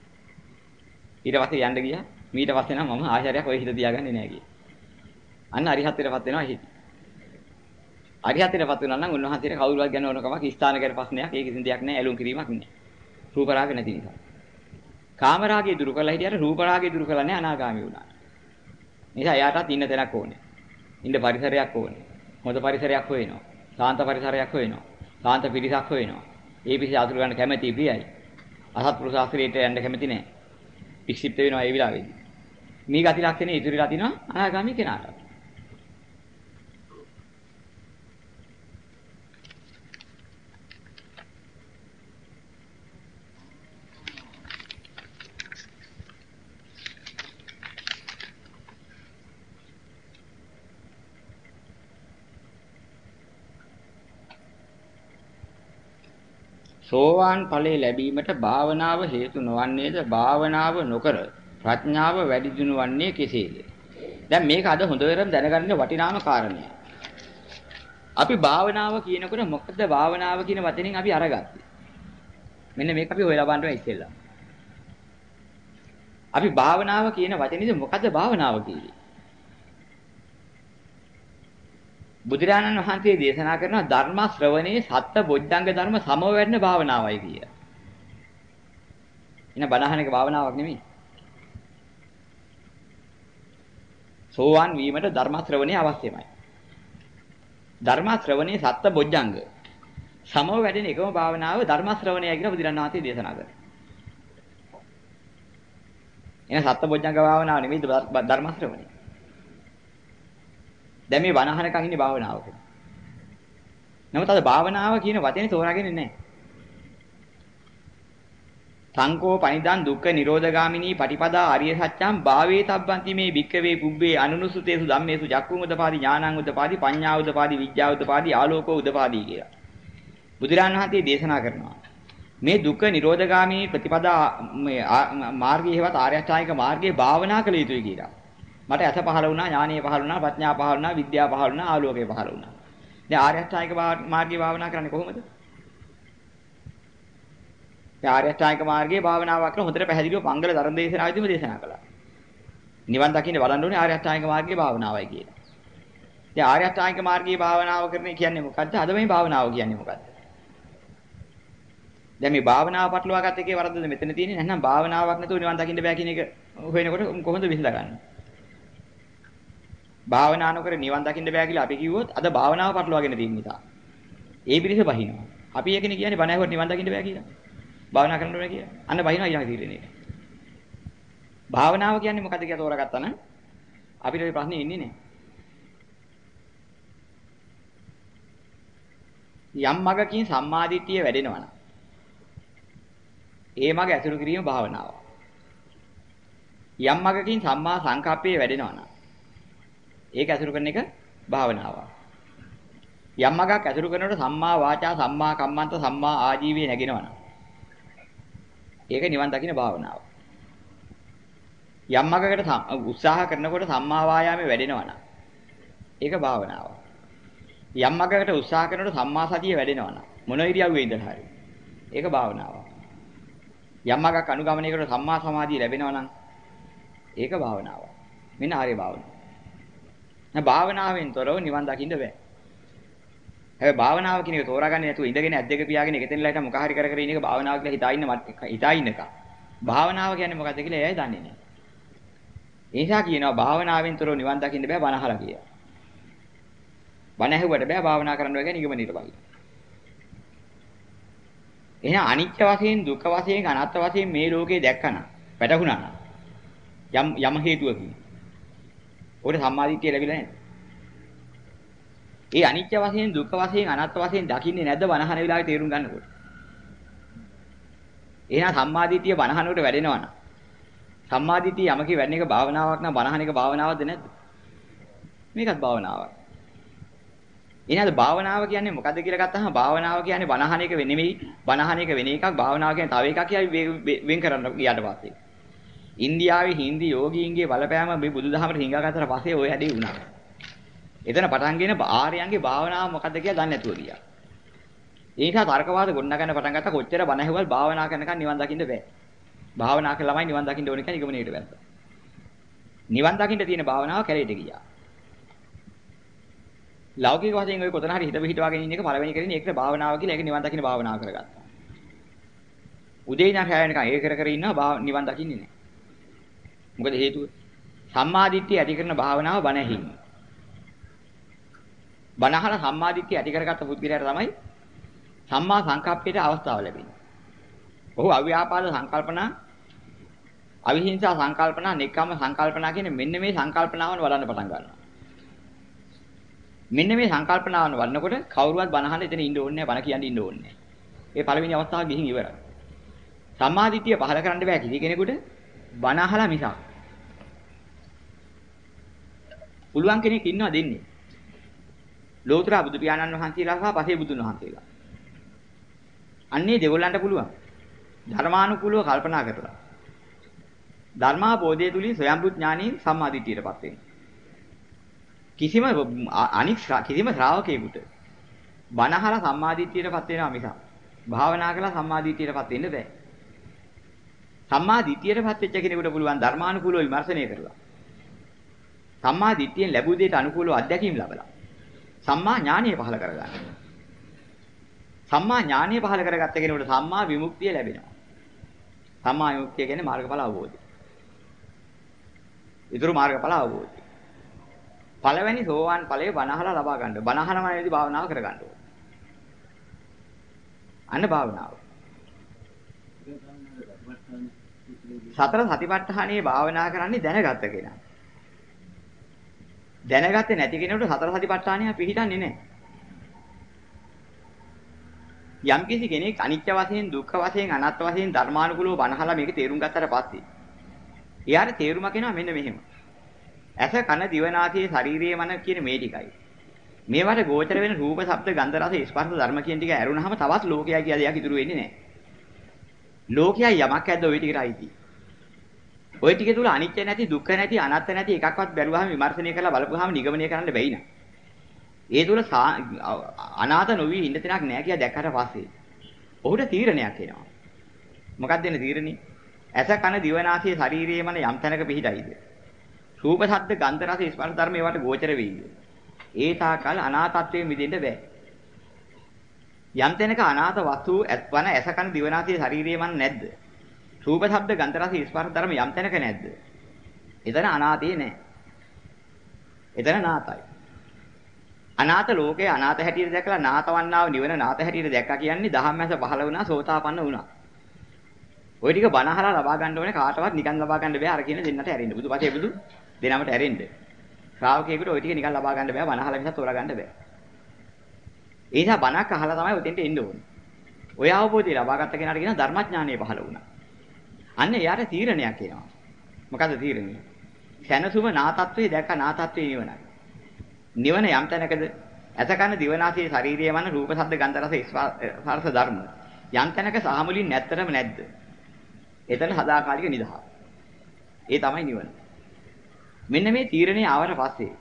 ඊට පස්සේ යන්න ගියා. ඊට පස්සේ නම් මම ආශාරයක් ඔය හිත තියාගන්නේ නැහැ කියේ. අන්න අරිහත්ත්වයටපත් වෙනවා හිත. අරිහත්ත්වයටපත් වෙනවා නම් උන්වහන්සේට කවුරුවත් ගැන ඕන කමක් ස්ථාන කර ප්‍රශ්නයක් ඒ කිසිම දෙයක් නැහැ ඇලුම් කිරීමක් නැහැ. රූප රාග නැති නිසා. කාම රාගය දුරු කරලා හිටියට රූප රාගය දුරු කරලා නැහැ අනාගාමී වුණා. නිසා එයාටත් ඉන්න තැනක් ඕනේ. ඉන්න පරිසරයක් ඕනේ. හොඳ පරිසරයක් හොයනවා. සාන්ත පරිසරයක් හොයනවා. සාන්ත පිරිසක් හොයනවා. ඒ පිරිස අතුරු ගන්න කැමැති ප්‍රියයි. අසත්පුරුෂ ආශ්‍රයයට යන්න කැමැති නැහැ. වික්ෂිප්ත වෙනවා ඒ විලාවේදී. මේ ගති ලක්ෂණ ඉදිරියට තිනවා අනාගාමී කෙනාට. සෝවාන් ඵලයේ ලැබීමට භාවනාව හේතු නොවන්නේද? භාවනාව නොකර ප්‍රඥාව වැඩි දියුණු වන්නේ කෙසේද? දැන් මේක අද හොඳටම දැනගන්න වටිනාම කාරණයක්. අපි භාවනාව කියනකොට මොකද භාවනාව කියන වචنين අපි අරගත්තේ? මෙන්න මේක අපි හොයලා බලන්න ඉස්සෙල්ලා. අපි භාවනාව කියන වචනේද මොකද භාවනාව කියන්නේ? බුදුරජාණන් වහන්සේ දේශනා කරන ධර්ම ශ්‍රවණේ සත්‍ය බොද්ධංග ධර්ම සමව වැඩන භාවනාවයි කිය. එන බණහන එක භාවනාවක් නෙමෙයි. සෝවාන් වීමට ධර්ම ශ්‍රවණේ අවශ්‍යමයි. ධර්ම ශ්‍රවණේ සත්‍ය බොද්ධංග සමව වැඩෙන එකම භාවනාව ධර්ම ශ්‍රවණය කියලා බුදුරජාණන් වහන්සේ දේශනා කරා. එන සත්‍ය බොද්ධංග භාවනාව නෙමෙයි ධර්ම ශ්‍රවණේ. දැන් මේ වනහනකන් ඉන්නේ භාවනාවක. නමුත් අද භාවනාව කියන වචනේ තෝරාගෙන නැහැ. සංකෝ පනිදන් දුක්ඛ නිරෝධගාමිනී පටිපදා ආර්ය සත්‍යං භාවේ තබ්බන්ති මේ භික්කවේ පුබ්බේ අනුනුසුතේසු ධම්මේසු චක්කුං උදපාදි ඥානං උදපාදි පඤ්ඤා උදපාදි විද්‍යා උදපාදි ආලෝකෝ උදපාදි කියලා. බුදුරන් වහන්සේ දේශනා කරනවා. මේ දුක්ඛ නිරෝධගාමිනී ප්‍රතිපදා මේ මාර්ගයේ හේවත් ආර්ය අෂ්ටාංගික මාර්ගයේ භාවනා කළ යුතුයි කියලා. මට ඇස පහළ වුණා, ඥානීය පහළ වුණා, ප්‍රඥා පහළ වුණා, විද්‍යාව පහළ වුණා, ආලෝකය පහළ වුණා. දැන් ආර්ය අෂ්ටාංගික මාර්ගයේ භාවනා කරන්නේ කොහොමද? දැන් ආර්ය අෂ්ටාංගික මාර්ගයේ භාවනාවක් කරන හොඳට පැහැදිලිව පංගල ධර්ම දේශනාවෙදිම දේශනා කළා. නිවන් දකින්න බලන්න ඕනේ ආර්ය අෂ්ටාංගික මාර්ගයේ භාවනාවයි කියලා. දැන් ආර්ය අෂ්ටාංගික මාර්ගයේ භාවනාව කරන කියන්නේ මොකද්ද? අද මේ භාවනාව කියන්නේ මොකද්ද? දැන් මේ භාවනාව පටලවා ගත්ත එකේ වරදද මෙතන තියෙන්නේ නැත්නම් භාවනාවක් නැතුව නිවන් දකින්න බෑ කියන එක හොයනකොට කොහොමද විසඳගන්නේ? භාවනා නොකර නිවන් දකින්න බෑ කියලා අපි කිව්වොත් අද භාවනාව පටලවාගෙන තියෙන නිසා. ඒ පිරිස බහිනවා. අපි ඒකනේ කියන්නේ බණ ඇහුවට නිවන් දකින්න බෑ කියලා. භාවනා කරන්න ඕනේ කියලා. අන්න බහිනවා ඊළඟ තීරණේ. භාවනාව කියන්නේ මොකද්ද කියලා තෝරාගත්තා නම් අපිට ওই ප්‍රශ්නේ ඉන්නේ නැහැ. යම් මගකින් සම්මාදිට්ඨිය වැඩෙනවා නම් ඒ මග ඇසුරු කිරීම භාවනාව. යම් මගකින් සම්මා සංකප්පේ වැඩෙනවා නම් ඒක ඇසුරු කරන එක භාවනාව. යම් මගක් ඇසුරු කරනකොට සම්මා වාචා සම්මා කම්මන්ත සම්මා ආජීවයේ නැගෙනවනම් ඒක නිවන් දකින්න භාවනාව. යම් මගකට උත්සාහ කරනකොට සම්මා වායාමේ වැඩෙනවනම් ඒක භාවනාව. යම් මගකට උත්සාහ කරනකොට සම්මා සතිය වැඩෙනවනම් මොන ඉරියව්වේ ඉඳලා හරි ඒක භාවනාව. යම් මගක් අනුගමනය කරනකොට සම්මා සමාධිය ලැබෙනවනම් ඒක භාවනාව. මෙන්න ආර්ය භාවනාව. නෑ භාවනාවෙන් තොරව නිවන් දකින්න බෑ. හැබැයි භාවනාව කියන එක තෝරාගන්නේ නැතුව ඉඳගෙන ඇද්දක පියාගෙන එකතෙන්ලා හිටම මොකක් හරි කර කර ඉන්න එක භාවනාව කියලා හිතා ඉන්න හිතා ඉන්න එක. භාවනාව කියන්නේ මොකද්ද කියලා එයයි දන්නේ නැහැ. ඒ නිසා කියනවා භාවනාවෙන් තොරව නිවන් දකින්න බෑ බණ අහලා කියලා. බණ ඇහුවට බෑ භාවනා කරන්න බෑ කියන නිගමනයට බලන්න. එහෙනම් අනිත්‍ය වශයෙන් දුක් වශයෙන් අනාත්ම වශයෙන් මේ ලෝකේ දැක්කනම් වැටහුණා නම් යම් යම් හේතුවකින් ඔකට සම්මාදිට්ඨිය ලැබිලා නැහැ. ඒ අනිත්‍ය වශයෙන් දුක්ඛ වශයෙන් අනාත්ම වශයෙන් දකින්නේ නැද්ද වනහන වෙලාවේ තේරුම් ගන්නකොට. එහෙනම් සම්මාදිට්ඨිය වනහනකට වැඩෙනවා නම් සම්මාදිට්ඨිය යමකේ වැඩෙන එක භාවනාවක් නම් වනහන එක භාවනාවක්ද නැද්ද? මේකත් භාවනාවක්. එහෙනම් භාවනාව කියන්නේ මොකද්ද කියලා ගත්තාම භාවනාව කියන්නේ වනහන එක නෙමෙයි වනහන එක වෙන එකක් භාවනාව කියන්නේ තව එකක් කියයි වෙන් කරන්න ගියාට පස්සේ. ඉන්දියාවේ හින්දි යෝගීන්ගේ බලපෑම මේ බුදුදහමට හිඟාගත්තට පස්සේ ওই හැටි වුණා. එතන පටන්ගෙන ආර්යයන්ගේ භාවනාව මොකද්ද කියලා දන්නේ නැතුව ගියා. ඒ නිසා තර්කවාද ගොඩනගන්න පටන් ගත්තා කොච්චර බණ ඇහුවල් භාවනා කරනකන් නිවන් දකින්න බෑ. භාවනා කළ ළමයි නිවන් දකින්න ඕනේ කියලා නිගමනයට වැස්සා. නිවන් දකින්න තියෙන භාවනාව කැලේට ගියා. ලෞකික වශයෙන් ඔය කොතන හරි හිත පිහිටවාගෙන ඉන්න එක පළවෙනි කරන්නේ ඒකට භාවනාව කියලා ඒක නිවන් දකින්න භාවනාව කරගත්තා. උදේ ඉඳන් හැය වෙනකන් ඒක කර කර ඉන්නවා නිවන් දකින්නේ නැහැ. මොකද හේතුව? සම්මාදිට්ඨිය ඇති කරන භාවනාව බණ ඇහිීම. බණ අහලා සම්මාදිට්ඨිය ඇති කරගත්ත පුද්ගලයාට තමයි සම්මා සංකප්පයට අවස්ථාව ලැබෙන්නේ. ඔහු අව්‍යාපාද සංකල්පනා, අවිහිංසා සංකල්පනා, නෙක්ඛම්ම සංකල්පනා කියන මෙන්න මේ සංකල්පනාවන් වඩන්න පටන් ගන්නවා. මෙන්න මේ සංකල්පනාවන් වඩනකොට කවුරුවත් බණ අහන්න එතන ඉන්න ඕනේ නැහැ, බණ කියන්න ඉන්න ඕනේ නැහැ. ඒ පළවෙනි අවස්ථාව ගිහින් ඉවරයි. සම්මාදිට්ඨිය පහල කරන්න බෑ කිසි කෙනෙකුට බණ අහලා මිසක්. පුළුවන් කෙනෙක් ඉන්නවා දෙන්නේ. ලෝතර බුදු පියාණන් වහන්සේලා සහ පසේ බුදුන් වහන්සේලා. අන්නේ දෙගොල්ලන්ට පුළුවන්. ධර්මානුකූලව කල්පනා කරලා. ධර්මාබෝධය තුලින් ස්වයම්බු ඥානයෙන් සම්මාදිටියටපත් වෙනවා. කිසිම අනික් කිසිම ශ්‍රාවකයෙකුට බණහලා සම්මාදිටියටපත් වෙනවා මිසක් භාවනා කළා සම්මාදිටියටපත් වෙන්න බෑ. සම්මාදිටියටපත් වෙච්ච කෙනෙකුට පුළුවන් ධර්මානුකූලව විමර්ශනය කරලා. සම්මාදිටියෙන් ලැබුව දෙයට අනුකූලව අත්දැකීම් ලබලා. සම්මා ඥානීය පහල කරගන්න. සම්මා ඥානීය පහල කරගත්ත කෙනෙකුට සම්මා විමුක්තිය ලැබෙනවා. සම්මා විමුක්තිය කියන්නේ මාර්ගඵල අවබෝධය. ඊතුරු මාර්ගඵල අවබෝධය. පළවෙනි සෝවාන් ඵලයේ බණහලා ලබා ගන්න. බණහනමයිදී භාවනාව කරගන්න ඕනේ. අන්න භාවනාව. සතර සතිපට්ඨානයේ භාවනා කරන්නේ දැනගත්ත කෙනා. දැනගත්තේ නැති කෙනෙකුට සතර සතිපට්ඨානය පිළිහිටන්නේ නැහැ. යම්කිසි කෙනෙක් අනිත්‍ය වශයෙන් දුක්ඛ වශයෙන් අනාත්ම වශයෙන් ධර්මානුකූලව බණහලා මේක තේරුම් ගත්තට පස්සේ එයාට තේරුමක් එනවා මෙන්න මෙහෙම. ඇස කන දිව නාසය ශරීරය මන කියන මේ ටිකයි. මේවට ගෝචර වෙන රූප, ශබ්ද, ගන්ධ, රස, ස්පර්ශ ධර්ම කියන ටික ඇරුණාම තවත් ලෝකයයි කියලා දෙයක් ඉතුරු වෙන්නේ නැහැ. ලෝකයයි යමක් ඇද්ද ওই ටිකට අයිති. ওই ටික තුල අනිත්‍ය නැති, දුක්ඛ නැති, අනාත්ම නැති එකක්වත් බැලුවාම විමර්ශනය කරලා බලපුවාම නිගමනය කරන්න බැයි නා. ඒ තුල අනාත නොවි ඉන්න තැනක් නැහැ කියලා දැක්කට පස්සේ ඔහුට තීරණයක් එනවා. මොකක්ද එන තීරණේ? ඇස කන දිව නාසය ශරීරයේ මන යම් තැනක පිහිටයිද? රූප ශබ්ද ගන්ධ රස ස්පර්ශ ධර්ම ඒවට ගෝචර වෙයිද? ඒ තාකල් අනාතත්වයෙන් මිදෙන්න බෑ. යම් තැනක අනාත වස්තු වන ඇස කන දිව නාසය ශරීරයේ මන නැද්ද? රූප ශබ්ද ගන්ධ රස ස්පර්ශ ධර්ම යම් තැනක නැද්ද? එතන අනාතේ නෑ. එතන නාතයි. අනාත ලෝකේ අනාත හැටියට දැකලා නාතවන්නාව නිවන නාත හැටියට දැක්කා කියන්නේ දහම්මැස පහළ වුණා සෝතාපන්න වුණා. ওই ටික බණහලා ලබා ගන්න ඕනේ කාටවත් නිකන් ලබා ගන්න බෑ අර කියන දෙන්නට ඇරෙන්න. බුදුපතේ බුදු දෙනමට ඇරෙන්න. ශ්‍රාවකයෙකුට ওই ටික නිකන් ලබා ගන්න බෑ බණහලා මිසක් තෝරා ගන්න බෑ. ඒ නිසා බණක් අහලා තමයි උතෙන්ට එන්න ඕනේ. ඔය අවබෝධය ලබා ගත්ත කෙනාට කියන ධර්මඥානය පහළ වුණා. අන්න එයාට තීරණයක් එනවා. මොකද්ද තීරණය? සැනසුම නාතත්වයේ දැක්ක නාතත්වයේ නිවනයි. නිවන යම් තැනකද ඇසකන දිවනාසයේ ශාරීරිය වන රූප ශබ්ද ගන්ධ රස ස්පර්ශ ධර්ම යම් තැනක සාමුලින් නැත්තරම නැද්ද? එතන සදාකාලික නිදහස. ඒ තමයි නිවන. මෙන්න මේ තීරණේ ආවට පස්සේ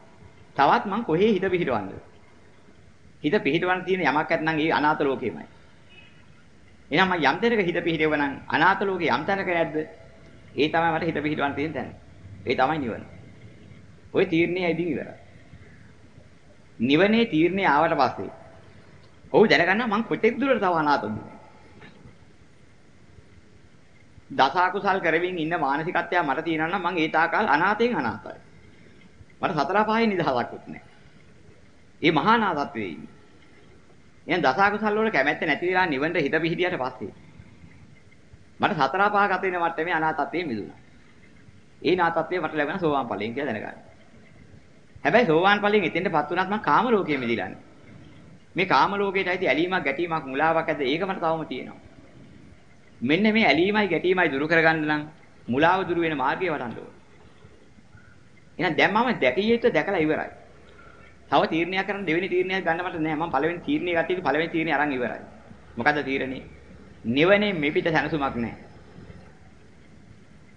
තවත් මං කොහේ හිත පිහිටවන්නද? හිත පිහිටවන්න තියෙන යමක් නැත්නම් ඒ අනාථ ලෝකෙමයි. එහෙනම් මම යම් තැනක හිත පිහිටවනම් අනාථ ලෝකේ යම් තැනක නැද්ද? ඒ තමයි මට හිත පිහිටවන්න තියෙන තැන. ඒ තමයි නිවන. ওই තීරණේ ඉදින් ඉවරයි. නිවනේ තීරණේ ආවට පස්සේ ඔහු දැනගන්නවා මං කොතෙක් දුරට තව අනාථද? දස අකුසල් කරමින් ඉන්න මානසිකත්වය මට තියෙනවා නම් මං ඒ තාකල් අනාථයෙන් අනාථයි. මට සතර පහේ නිදහසක්වත් නැහැ. ඒ මහා නාථත්වයේ ඉන්නේ. එහෙනම් දස අකුසල් වල කැමැත්ත නැති වෙලා නිවනට හිත පිහිටියට පස්සේ මට සතර පහ ගත වෙන මට්ටමේ අනාථත්වයෙන් මිදුණා. ඒ නාථත්වය මට ලැබෙන සෝවාන් ඵලයෙන් කියලා දැනගන්න. හැබැයි සෝවාන් ඵලයෙන් එතෙන්ටපත් වුණත් මං කාම ලෝකයේ මිදිලානේ. මේ කාම ලෝකයට ඇති ඇලීමක් ගැටීමක් මුලාවක් ඇද්ද ඒක මට තවම තියෙනවා. මෙන්න මේ ඇලීමයි ගැටීමයි දුරු කරගන්න නම් මුලාව දුරු වෙන මාර්ගය වඩන්න ඕනේ. එහෙනම් දැන් මම දැකිය යුතු දැකලා ඉවරයි. තව තීරණයක් කරන්න දෙවෙනි තීරණයක් ගන්න මට නෑ. මම පළවෙනි තීරණය ගත්තේ පළවෙනි තීරණය අරන් ඉවරයි. මොකද්ද තීරණේ? නිවනේ මෙපිට සැනසුමක් නෑ.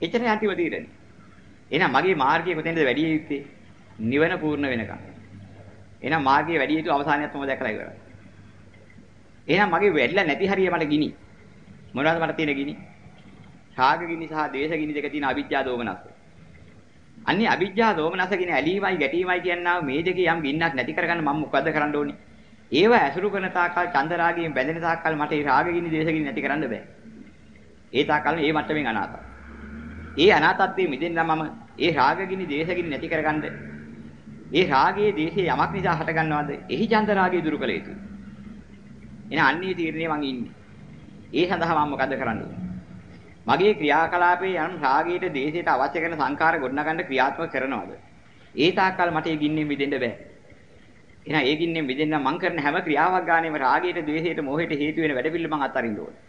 එච්චර අන්තිම තීරණේ. එහෙනම් මගේ මාර්ගය කොතෙන්ද වැඩි යුත්තේ? නිවන පූර්ණ වෙනකම්. එහෙනම් මාර්ගයේ වැඩි යුතු අවසානයක් මම දැකලා ඉවරයි. එහෙනම් මගේ වැඩිලා නැති හරිය මට ගිනි. මොනවද මට තියෙන ගිනි? රාග ගිනි සහ ද්වේෂ ගිනි දෙක තියෙන අවිජ්ජා දෝමනස. අන්නේ අවිජ්ජා දෝමනස කියන ඇලීමයි ගැටීමයි කියනවා මේ දෙකේ යම් ගින්නක් නැති කරගන්න මම මොකද්ද කරන්න ඕනේ? ඒව ඇසුරු කරන තාක්කල් චන්ද රාගයෙන් බැඳෙන තාක්කල් මට ඒ රාග ගිනි ද්වේෂ ගිනි නැති කරන්න බෑ. ඒ තාක්කල් මේ මට්ටමින් අනාතයි. ඒ අනාතත්වයේ මිදෙන්න මම ඒ රාග ගිනි ද්වේෂ ගිනි නැති කරගන්න ඒ රාගයේ දේශේ යමක් නිසා හට ගන්නවද? එහි චන්ද රාගය දුරු කළ යුතුයි. එන අන්නේ තීරණේ මං ඉන්නේ. ඒ සඳහා මම මොකද කරන්නේ? මගේ ක්‍රියාකලාපයේ යම් රාගයට දේශයට අවශ්‍ය කරන සංකාර ගොඩනගන්න ක්‍රියාත්මක කරනවද? ඒ තාක්කල් මට ඒ ගින්නෙන් මිදෙන්න බෑ. එහෙනම් ඒ ගින්නෙන් මිදෙන්න මං කරන හැම ක්‍රියාවක් ගානේම රාගයට, ද්වේෂයට, මෝහයට හේතු වෙන වැඩපිළිවෙල මං අත්හරින්න ඕනේ.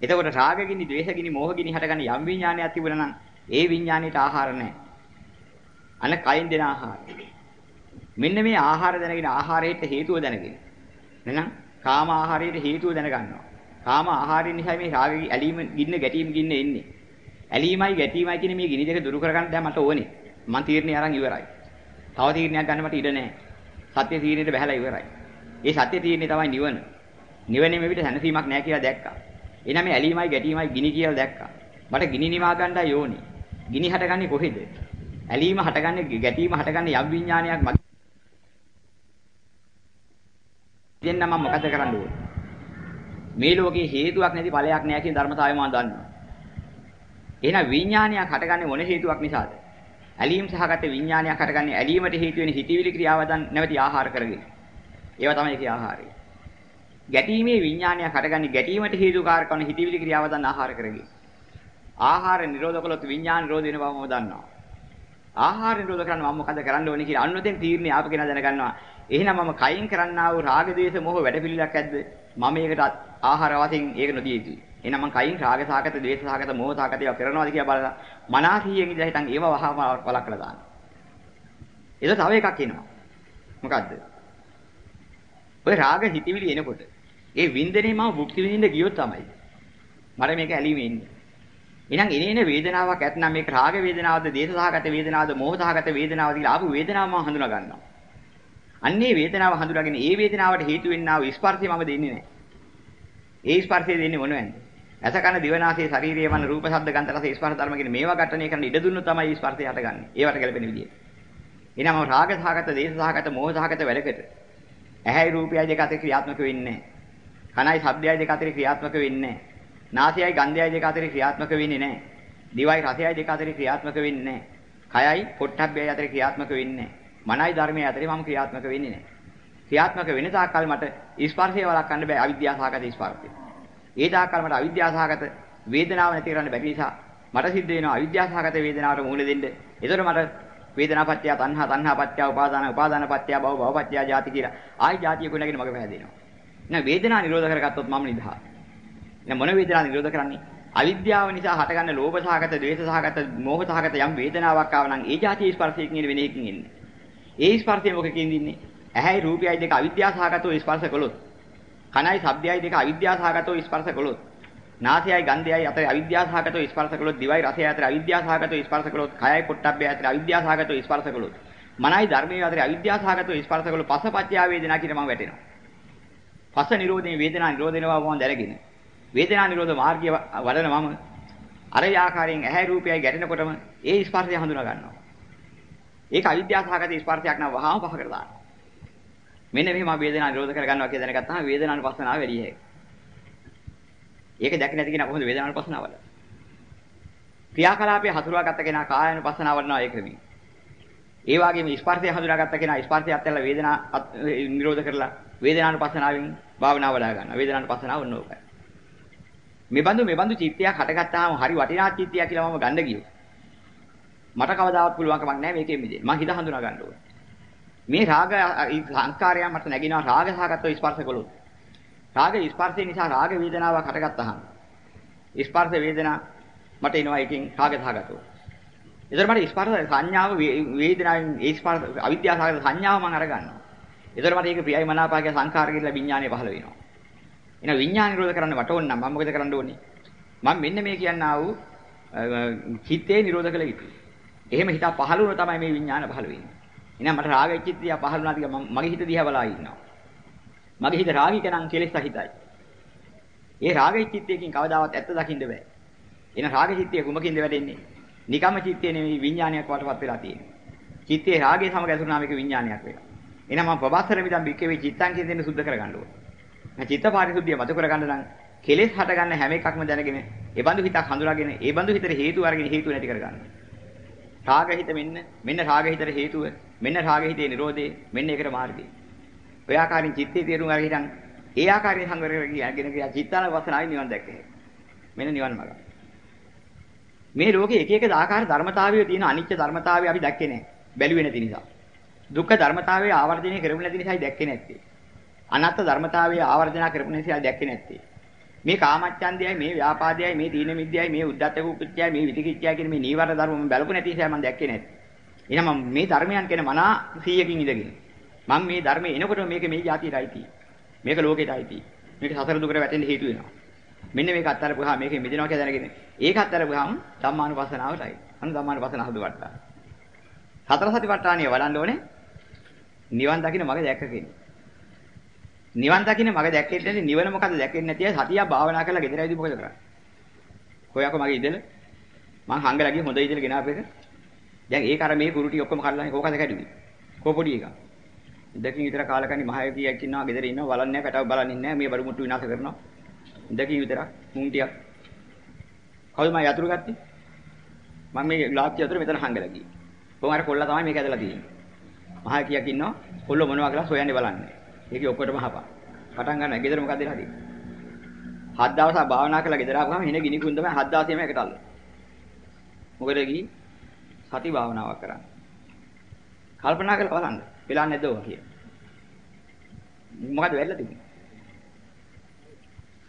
එතකොට රාගගිනි, ද්වේෂගිනි, මෝහගිනි හටගන්න යම් විඥානයක් තිබුණා නම් ඒ විඥානයට ආහාර නැහැ. අන කයින් දෙන ආහාර. මෙන්න මේ ආහාර දැනගෙන ආහාරයට හේතුව දැනගෙන. එහෙනම් කාම ආහාරයට හේතුව දැනගන්නවා. කාම ආහාරය නිසා මේ රාගී ඇලීම ගින්න ගැටීම් ගින්න එන්නේ. ඇලීමයි ගැටීමයි කියන මේ ගිනි දෙක දුරු කරගන්න දැන් මට ඕනේ. මං තීරණේ අරන් ඉවරයි. තව තීරණයක් ගන්න මට ඉඩ නැහැ. සත්‍ය තීරණයට බහැලා ඉවරයි. ඒ සත්‍ය තීරණේ තමයි නිවන. නිවනේ මෙවිත හැනසීමක් නැහැ කියලා දැක්කා. එනනම් මේ ඇලීමයි ගැටීමයි ගිනි කියලා දැක්කා. මට ගිනි නිවා ගන්නයි ඕනේ. ගිනි හටගන්නේ කොහෙද? ඇලීම හටගන්නේ ගැටීම හටගන්නේ යම් විඥානයක් මගේ. දෙන්න මම මොකද කරන්න ඕනේ? මේ ලෝකේ හේතුවක් නැති ඵලයක් නැහැ කියන ධර්මතාවය මම දන්නවා. එහෙනම් විඥානයක් හටගන්නේ මොන හේතුවක් නිසාද? ඇලීම් සහගත විඥානයක් හටගන්නේ ඇලීමට හේතු වෙන හිතවිලි ක්‍රියාවදන් නැවති ආහාර කරගෙන. ඒවා තමයි ඒකේ ආහාරය. ගැටීමේ විඥානයක් හටගන්නේ ගැටීමට හේතුකාරක වන හිතවිලි ක්‍රියාවදන් ආහාර කරගෙන. ආහාර නිරෝධ කළොත් විඥාන නිරෝධ වෙන බව මම දන්නවා. ආහාර නිරෝධ කරන්න මම මොකද කරන්න ඕනේ කියලා අන්නතෙන් තීරණේ ආපගෙන දැනගන්නවා. එහෙනම් මම කයින් කරන්නා වූ රාග දේශ මොහ වැඩපිළිලක් ඇද්ද? මම ඒකට ආහාර වශයෙන් ඒක නොදිය යුතුයි. එහෙනම් මම කයින් රාග සාගත, ද්වේෂ සාගත, මොහ සාගත ඒවා කරනවාද කියලා බලලා මනසියෙන් ඉඳලා හිටන් ඒව වහම වලක්කලා දාන්න. ඒක තව එකක් එනවා. මොකද්ද? ඔය රාග හිතවිලි එනකොට ඒ වින්දනේ මම භුක්ති විඳින්න ගියොත් තමයි. මට මේක ඇලීමේ ඉන්නේ. එහෙනම් එනේන වේදනාවක් ඇත්නම් මේක රාග වේදනාවද, දේශ සහගත වේදනාවද, මොහ සහගත වේදනාවද කියලා ආපු වේදනාව මම හඳුනා ගන්නවා. අන්නේ වේදනාව හඳුනාගෙන ඒ වේදනාවට හේතු වෙන්නා වූ ස්පර්ශය මම දෙන්නේ නැහැ. ඒ ස්පර්ශය දෙන්නේ මොනවද? ඇස කන දිවනාසය ශරීරයේ වන රූප ශබ්ද ගන්ධ රස ස්පර්ශ ධර්ම කියන මේවා ඝට්ටණය කරන්න ඉඩ දුන්නොත් තමයි ස්පර්ශය හටගන්නේ. ඒවට ගැලපෙන විදිය. එනම රාග සහගත, දේශ සහගත, මොහ සහගත වැඩකට ඇහැයි රූපයයි දෙක අතර ක්‍රියාත්මක වෙන්නේ නැහැ. කනයි ශබ්දයයි දෙක අතර ක්‍රියාත්මක වෙන්නේ නැහැ. නාසයයි ගන්ධයයි දෙක අතර ක්‍රියාත්මක වෙන්නේ නැහැ. දිවයි රසයයි දෙක අතර ක්‍රියාත්මක වෙන්නේ නැහැ. කයයි පොට්ටබ්බයයි අතර ක්‍රියාත්මක වෙන්නේ නැහැ. මනයි ධර්මයේ අතරේ මම ක්‍රියාත්මක වෙන්නේ නැහැ. ක්‍රියාත්මක වෙන තාක්කල් මට ස්පර්ශය වළක්වන්න බෑ අවිද්‍යාව සහගත ස්පර්ශය. ඒ තාක්කල් මට අවිද්‍යාව සහගත වේදනාව නැති කරන්න බැරි නිසා මට සිද්ධ වෙනවා අවිද්‍යාව සහගත වේදනාවට මූල දෙන්න. ඒතර මට වේදනාපත්‍ය තණ්හා තණ්හාපත්‍ය උපාදාන උපාදානපත්‍ය භව භවපත්‍ය ජාති කියලා ආයි ජාතිය කොනගෙන මග පැහැදෙනවා. නෑ වේදනාව නිරෝධ කරගත්තොත් මම නිදහස්. නෑ මොන වේදනාව නිරෝධ කරන්නේ? අවිද්‍යාව නිසා හටගන්න ලෝභ සහගත, ද්වේෂ සහගත, මෝහ සහගත යම් වේදනාවක් ආව නම් ඒ જાතිය ස්පර්ශයකින් වෙන එකකින් එන්නේ. ඒ ස්පර්ශය මොකකින් දින්නේ? ඇහැයි රූපයයි දෙක අවිද්‍යාව සහගතව ස්පර්ශ කළොත්. කනයි ශබ්දයයි දෙක අවිද්‍යාව සහගතව ස්පර්ශ කළොත්. නාසයයි ගන්ධයයි අතර අවිද්‍යාව සහගතව ස්පර්ශ කළොත්. දිවයි රසයයි අතර අවිද්‍යාව සහගතව ස්පර්ශ කළොත්. කයයි පොට්ටබ්බයයි අතර අවිද්‍යාව සහගතව ස්පර්ශ කළොත්. මනයි ධර්මයේ අතර අවිද්‍යාව සහගතව ස්පර්ශ කළොත් පසපත්‍ය වේදනා කියන මම වැටෙනවා. පස නිරෝධයෙන් වේදනා නිරෝධ වෙනවා මම දැනගෙන. වේදනා නිරෝධ මාර්ගය වඩන මම අර ආකාරයෙන් ඇහැ රූපයයි ගැටෙනකොටම ඒ ස්පර්ශය හඳුනා ගන්නවා. ඒක අවිද්‍යාව සහගත ස්පර්ශයක් නම් වහාම පහ කරලා දානවා. මෙන්න මෙහෙම වේදනාව නිරෝධ කරගන්නවා කියලා දැනගත්තාම වේදනානුපස්සනාව වැඩි යයි. ඒක දැක නැති කෙනා කොහොමද වේදනානුපස්සනාව වල? ක්‍රියාකලාපයේ හසුරුවාගත්ත කෙනා කායනුපස්සනාව වඩනවා ඒ ක්‍රමී. ඒ වගේම ස්පර්ශය හඳුනාගත්ත කෙනා ස්පර්ශය අත්හැරලා වේදනා නිරෝධ කරලා වේදනානුපස්සනාවෙන් භාවනාව වඩා ගන්නවා. වේදනානුපස්සනාව වන්න ඕකයි. මේ බඳු මේ බඳු චිත්තයක් හටගත්තාම හරි වටිනා චිත්තයක් කියලා මම ගන්න ගියෝ. මට කවදාවත් පුළුවන් කමක් නැහැ මේකෙන් මිදෙන්න. මං හිත හඳුනා ගන්න ඕනේ. මේ රාග සංස්කාරය මට නැගිනවා රාග සහගතව ස්පර්ශ කළොත්. රාග ස්පර්ශය නිසා රාග වේදනාවක් හටගත්තාම ස්පර්ශ වේදනා මට එනවා එකකින් රාග සහගතව. එතකොට මට ස්පර්ශ සංඥාව වේදනාවෙන් ඒ ස්පර්ශ අවිද්‍යාව සහගත සංඥාව මම අරගන්නවා. එතකොට මට ඒක ප්‍රියයි මනාපයි සංඛාර කියලා විඥානය පහළ වෙනවා. එහෙනම් විඥාන නිරෝධ කරන්න වට ඕන නම් මම මොකද කරන්න ඕනේ? මම මෙන්න මේ කියන්නා වූ චිත්තේ නිරෝධ කළ යුතුයි. එහෙම හිත පහළ වුණා තමයි මේ විඥාන පහළ වෙන්නේ. එහෙනම් මට රාග චිත්තය පහළ වුණාද කියලා මගේ හිත දිහා බලා ඉන්නවා. මගේ හිත රාගික නම් කෙලෙස් සහිතයි. ඒ රාග චිත්තයකින් කවදාවත් ඇත්ත දකින්න බෑ. එහෙනම් රාග චිත්තය කුමකින්ද වැඩෙන්නේ? නිකම්ම චිත්තය නෙවෙයි විඥානයක් වටපත් වෙලා තියෙන්නේ. චිත්තේ රාගය සමග ඇසුරුනාම එක විඥානයක් වෙනවා. එහෙනම් මම ප්‍රබස්සර මිදම් බික්කවේ චිත්තං කියන දෙන්න සුද්ධ කරගන්න ඕනේ. මේ චිත්ත පාරිශුද්ධිය මත කරගන්න නම් කෙලෙස් හටගන්න හැම එකක්ම දැනගෙන ඒ බඳු හිතක් හඳුනාගෙන ඒ බඳු හිතේ හේතු අරගෙන හේතු නැති කරගන්න. රාග හිත මෙන්න මෙන්න රාග හිතේ හේතුව මෙන්න රාග හිතේ නිරෝධය මෙන්න ඒකට මාර්ගය. ඔය ආකාරයෙන් චිත්තේ තේරුම් අරගෙන ඒ ආකාරයෙන් සංවර කරගෙන ගියා චිත්තාන වසනායි නිවන් දැක්කේ. මෙන්න නිවන් මාර්ගය. මේ ලෝකේ එක එක ආකාර ධර්මතාවය තියෙන අනිත්‍ය ධර්මතාවය අපි දැක්කේ නැහැ. බැලුවේ නැති නිසා. දුක්ඛ ධර්මතාවය ආවර්ජනය කරමු නැති නිසායි දැක්කේ නැත්තේ. අනත්ත් ධර්මතාවය ආවර්ජන කරපු නිසායි දැක්කේ නැත්තේ. මේ කාමච්ඡන්දයයි මේ ව්‍යාපාදයයි මේ තීන මිද්‍යයයි මේ උද්ධච්ච කුච්චයයි මේ විතිකිච්ඡයයි කියන මේ නීවරණ ධර්ම මම බලපු නැති නිසා මම දැක්කේ නැත්තේ. එහෙනම් මම මේ ධර්මයන් කියන මනා 100කින් ඉඳගෙන මම මේ ධර්මයේ එනකොට මේක මේ જાතියටයි තියෙන්නේ. මේක ලෝකෙටයි තියෙන්නේ. මේක සසර දුකට වැටෙන්න හේතු වෙනවා. මෙන්න මේක අත්හැරපුවාම මේකෙ මිදෙනවා කියලා දැනගෙන ඒක අත්හැරපුවාම ධම්මානුපස්සනාවටයි. අනු ධම්මානුපස්සන හදුවට්ටා. හතර සතිපට්ඨානිය වඩන්න ඕනේ. නිවන් දකින්න මග දැක්ක කෙනෙක්. නිවන් දකින්න මග දැක්කෙන්නේ නිවන මොකද දැක්කෙන්නේ නැතිව සතිය භාවනා කරලා ගෙදර ඇවිත් මොකද කරන්නේ? කොයක මගේ ඉඳල මං හංගලා ගිය හොඳ ඉඳල ගෙනාපු එක. දැන් ඒක අර මේ කුරුටි ඔක්කොම කල්ලානේ කෝකද කැඩුවේ. කෝපොඩි එක. ඉඳකින් විතර කාලකණි මහය කීයක් ඉන්නවා ගෙදර ඉන්නවා බලන්නේ නැහැ පැටව බලන්නේ නැහැ මේ බඩු මුට්ටු විනාශ කරනවා. ඉඳකින් විතරක් මුං ටියක්. කවුද මම යතුරු ගත්තේ? මම මේ ලාප්ති යතුරු මෙතන හංගලා ගියේ. කොහොම හරි කොල්ලා තමයි මේක ඇදලා තියෙන්නේ. මහය කීයක් ඉන්නවා කොල්ල මොනවා කියලා සොයන්නේ බලන්නේ. ඒකේ ඔක්කොටම හපා. පටන් ගන්න ගෙදර මොකද වෙලා තියෙන්නේ? හත් දවසක් භාවනා කරලා ගෙදර ආවම එන ගිනි කුන් තමයි හත් දවසේම එකට අල්ල. මොකද ගිහි සති භාවනාවක් කරන්න. කල්පනා කරලා බලන්න. වෙලා නැද්ද ඔය කියලා. මොකද වෙලා තිබුණේ?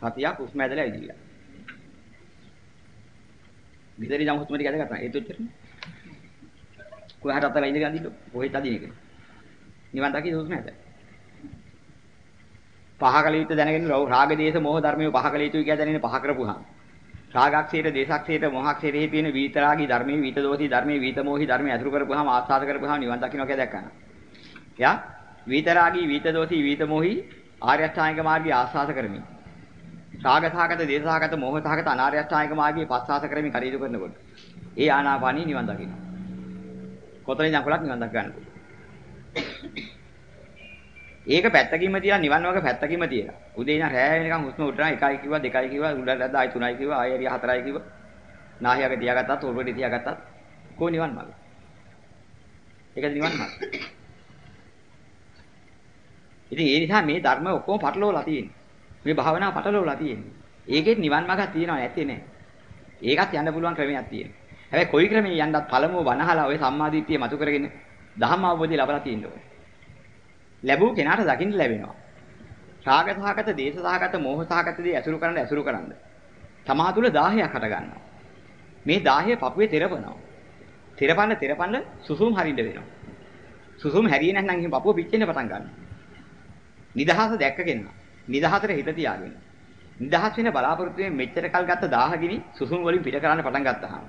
සතියක් උස්ම ඇදලා ඉදිරියට. විතරි නම් හුස්ම ටික ඇදගත්තා. ඒත් උච්චරනේ. කොහාට අතලා ඉඳගෙන අදින්න කොහෙද අදින එක. නිවන් දකින්න හුස්ම ඇද. පහ කල යුත්තේ දැනගෙන රාග දේශ මොහ ධර්මයේ පහ කල යුතුයි කියලා දැනගෙන පහ කරපුහා. රාගක්ෂේත දේශක්ෂේත මොහක්ෂේත හේ තියෙන විතරාගී ධර්මයේ විත දෝෂී ධර්මයේ විත මොහි ධර්මයේ අතුරු කරපුවාම ආස්වාද කරපුවාම නිවන් දකින්න කියලා දැක්කන. යා විතරාගී විත දෝෂී විත මොහි ආර්ය අෂ්ටාංගික මාර්ගයේ ආස්වාද කරමින්. රාගසහගත දේශසහගත මොහසහගත අනාර්ය අෂ්ටාංගික මාර්ගයේ පස්සාස කරමින් කටයුතු කරනකොට ඒ ආනාපානී නිවන් දකින්න. කොතනින් යම්කොලක් නිවන් දක් ගන්න පුළුවන්. ඒක පැත්තකින්ම තියලා නිවන් වගේ පැත්තකින්ම තියලා. උදේ ඉඳන් රෑ වෙනකන් හුස්ම උඩට 1යි කිව්වා 2යි කිව්වා උඩට දැද්දා ආයි 3යි කිව්වා ආයි එරිය 4යි කිව්වා. නාහියක තියාගත්තත් උඩට තියාගත්තත් කො නිවන් මාර්ග. ඒකද නිවන් මාර්ග. ඉතින් ඒ නිසා මේ ධර්ම ඔක්කොම පටලවලා තියෙන්නේ. මේ භාවනාව පටලවලා තියෙන්නේ. ඒකෙත් නිවන් මාර්ගයක් තියෙනව නැත්තේ නෑ. ඒකත් යන්න පුළුවන් ක්‍රමයක් තියෙනවා. හැබැයි කොයි ක්‍රමෙන් යන්නත් පළමුව වනහලා ওই සම්මාදිට්ඨිය මතු කරගෙන ධම්ම අවබෝධය ලබලා තියෙන්න ඕනේ. ලැබූ කෙනාට දකින්න ලැබෙනවා. රාග සහගත, දේශ සහගත, මෝහ සහගත දේ ඇසුරු කරන්න ඇසුරු කරන්න. තමා තුළ 10ක් හට ගන්නවා. මේ 10 පපුවේ තෙරපනවා. තෙරපන්න තෙරපන්න සුසුම් හරින්න වෙනවා. සුසුම් හැරියේ නැත්නම් එහෙනම් පපුව පිච්චෙන්න පටන් ගන්නවා. නිදහස දැක්කගෙන නිදහසට හිත තියාගෙන නිදහස් වෙන බලාපොරොත්තු වෙන මෙච්චර කල් ගත්ත 10 ගිනි සුසුම් වලින් පිට කරන්න පටන් ගත්තාම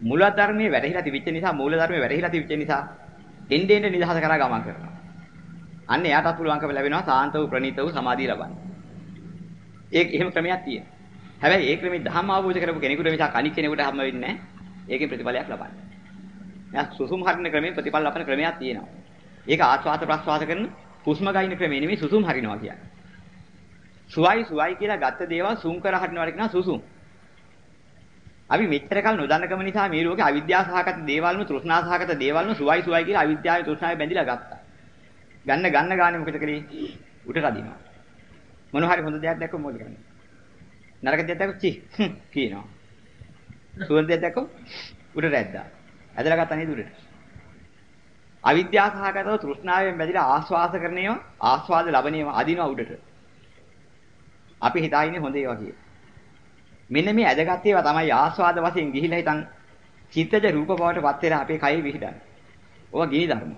මූල ධර්මයේ වැරහිලා තිබිච්ච නිසා මූල ධර්මයේ වැරහිලා තිබිච්ච නිසා එන්නේ එන්නේ නිදහස කරා ගමන් කරනවා. අන්න එයාටත් පුළුවන්කම ලැබෙනවා සාන්ත වූ ප්‍රණීත වූ සමාධිය ලබන්න. ඒක එහෙම ක්‍රමයක් තියෙනවා. හැබැයි ඒ ක්‍රමෙ ධම්ම අවබෝධ කරපු කෙනෙකුට මිසක් අනික් කෙනෙකුට හැම වෙන්නේ නැහැ. ඒකෙන් ප්‍රතිඵලයක් ලබන්න. දැන් සුසුම් හරින ක්‍රමෙන් ප්‍රතිඵල ලබන ක්‍රමයක් තියෙනවා. ඒක ආස්වාද ප්‍රස්වාද කරන හුස්ම ගයින ක්‍රමෙ නෙමෙයි සුසුම් හරිනවා කියන්නේ. සුවයි සුවයි කියලා ගත්ත දේවල් සුම් කර හරිනවට කියනවා සුසුම්. අපි මෙච්චර කල් නොදන්නකම නිසා මේ ලෝකේ අවිද්‍යාව සහගත දේවල්ම තෘෂ්ණා සහගත දේවල්ම සුවයි සුවයි කියලා අවිද්‍යාවේ තෘෂ්ණාවේ බැඳිලා ගත්තා. ගන්න ගන්න ගානේ මොකද කලේ? උඩට අදිනවා. මොන හරි හොඳ දෙයක් දැක්කොත් මොකද කරන්නේ? නරක දෙයක් දැක්කොත් චි කියනවා. සුවඳ දෙයක් දැක්කොත් උඩට ඇද්දා. ඇදලා ගත්තා නේද උඩට? අවිද්‍යාව සහගතව තෘෂ්ණාවෙන් බැඳිලා ආස්වාද කරනේව ආස්වාද ලබනේව අදිනවා උඩට. අපි හිතාන්නේ හොඳ ඒවා කියලා. මෙන්න මේ ඇදගත් ඒවා තමයි ආස්වාද වශයෙන් ගිහිලා හිටන් චිත්තජ රූප බවට පත් වෙලා අපේ කයේ විහිදන්නේ. ඕවා ගිනි ධර්ම.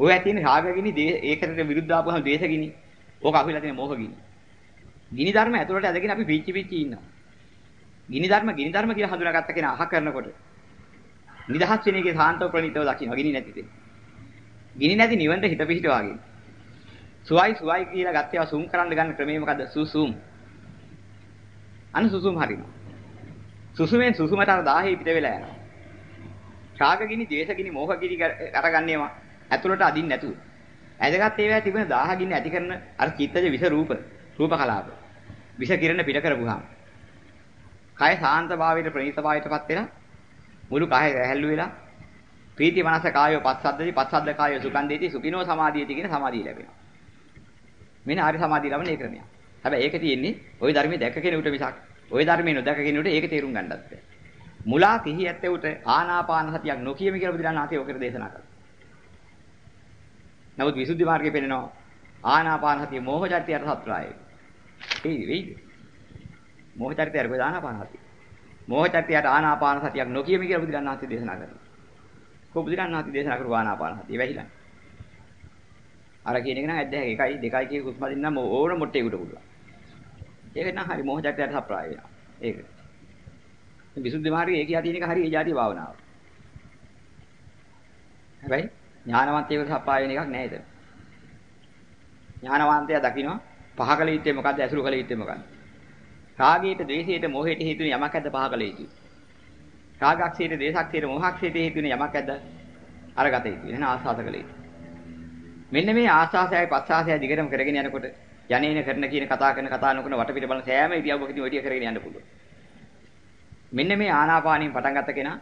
ඔය ඇතින රාගගිනි ඒකට විරුද්ධ ආපුවම ද්වේෂගිනි. ඕක අපිලා තියෙන මෝහගිනි. ගිනි ධර්ම ඇතුළට ඇදගෙන අපි පිච්චි පිච්චි ඉන්නවා. ගිනි ධර්ම ගිනි ධර්ම කියලා හඳුනාගත්ත කෙනා අහ කරනකොට නිදහස් වෙන එකේ සාන්තව ප්‍රණීතව දකින්න ගිනි නැති දෙයක්. ගිනි නැති නිවන්ට හිත පිහිටවාගෙන. සුවයි සුවයි කියලා ගත්තේවා සූම් කරන්න ගන්න ක්‍රමය මොකද්ද? සුසුම්. අන්න සුසුම් හරිනවා. සුසුමෙන් සුසුමට අර 1000 පිට වෙලා යනවා. රාගගිනි, ද්වේෂගිනි, මෝහගිනි අරගන්නේවා ඇතුළට අදින්න නැතුව. ඇදගත් ඒවා තිබෙන 1000 ගින්න ඇති කරන අර චිත්තජ විස රූප, රූප කලාප. විස කිරණ පිට කරපුවාම. කය සාන්ත භාවයට ප්‍රණීත භාවයටපත් වෙලා මුළු කය රැහැල්ලු වෙලා ප්‍රීති මනස කායෝ පස්සද්දති පස්සද්ද කායෝ සුඛන්දේති සුඛිනෝ සමාධියති කියන සමාධිය ලැබෙනවා. මෙන්න ආරි සමාධිය ලබන ඒ ක්‍රමයක්. හැබැයි ඒක තියෙන්නේ ওই ධර්මයේ දැක කෙනෙකුට මිසක් ওই ධර්මයේ නොදැක කෙනෙකුට ඒක තේරුම් ගන්නත් බැහැ. මුලා සිහි ඇත්තේ උට ආනාපාන සතියක් නොකියම කියලා බුදුරණාහි ඔකර දේශනා කළා. නමුත් විසුද්ධි මාර්ගයේ පෙන්නනවා ආනාපාන සතිය මෝහ චරිතයට සත්‍රායයි. ඒ වෙයිද? මෝහ චරිතයට කොහෙද ආනාපාන සතිය? මෝහ චරිතයට ආනාපාන සතියක් නොකියම කියලා බුදුරණාහි දේශනා කරනවා. කො බුදුරණාහි දේශනා කරු ආනාපාන සතිය වැහිලා. අර කියන එක නම් ඇද්ද එකයි දෙකයි කිය හුස්ම දින්න ඕන මොට්ටේකට පුළුවන්. ඒක නම් හරි මොහොතකට සප්‍රාය වෙනවා. ඒක. විසුද්ධි මාර්ගයේ ඒක යටින එක හරි ඒ જાති භාවනාව. හැබැයි ඥානවන්තයෙකුට සප්‍රාය වෙන එකක් නෑ ඒක. ඥානවන්තයා දකිනවා පහ කළ යුත්තේ මොකද්ද ඇසුරු කළ යුත්තේ මොකද්ද? රාගයට, ද්වේෂයට, මොහයට හේතුනේ යමක් ඇද්ද පහ කළ යුතුයි. රාගක්ෂයට, දේශක්ෂයට, මොහක්ෂයට හේතුනේ යමක් ඇද්ද අරගත යුතුයි. එහෙනම් ආස්වාද කළ යුතුයි. මෙන්න මේ ආස්වාසයයි පස්සාසයයි දිගටම කරගෙන යනකොට යන්නේන කරන කියන කතා කරන කතා නොකරන වටපිට බලන සෑම ඉරියව්වකදී ඔය ටික කරගෙන යන්න පුළුවන්. මෙන්න මේ ආනාපානියෙන් පටන් ගත්ත කෙනා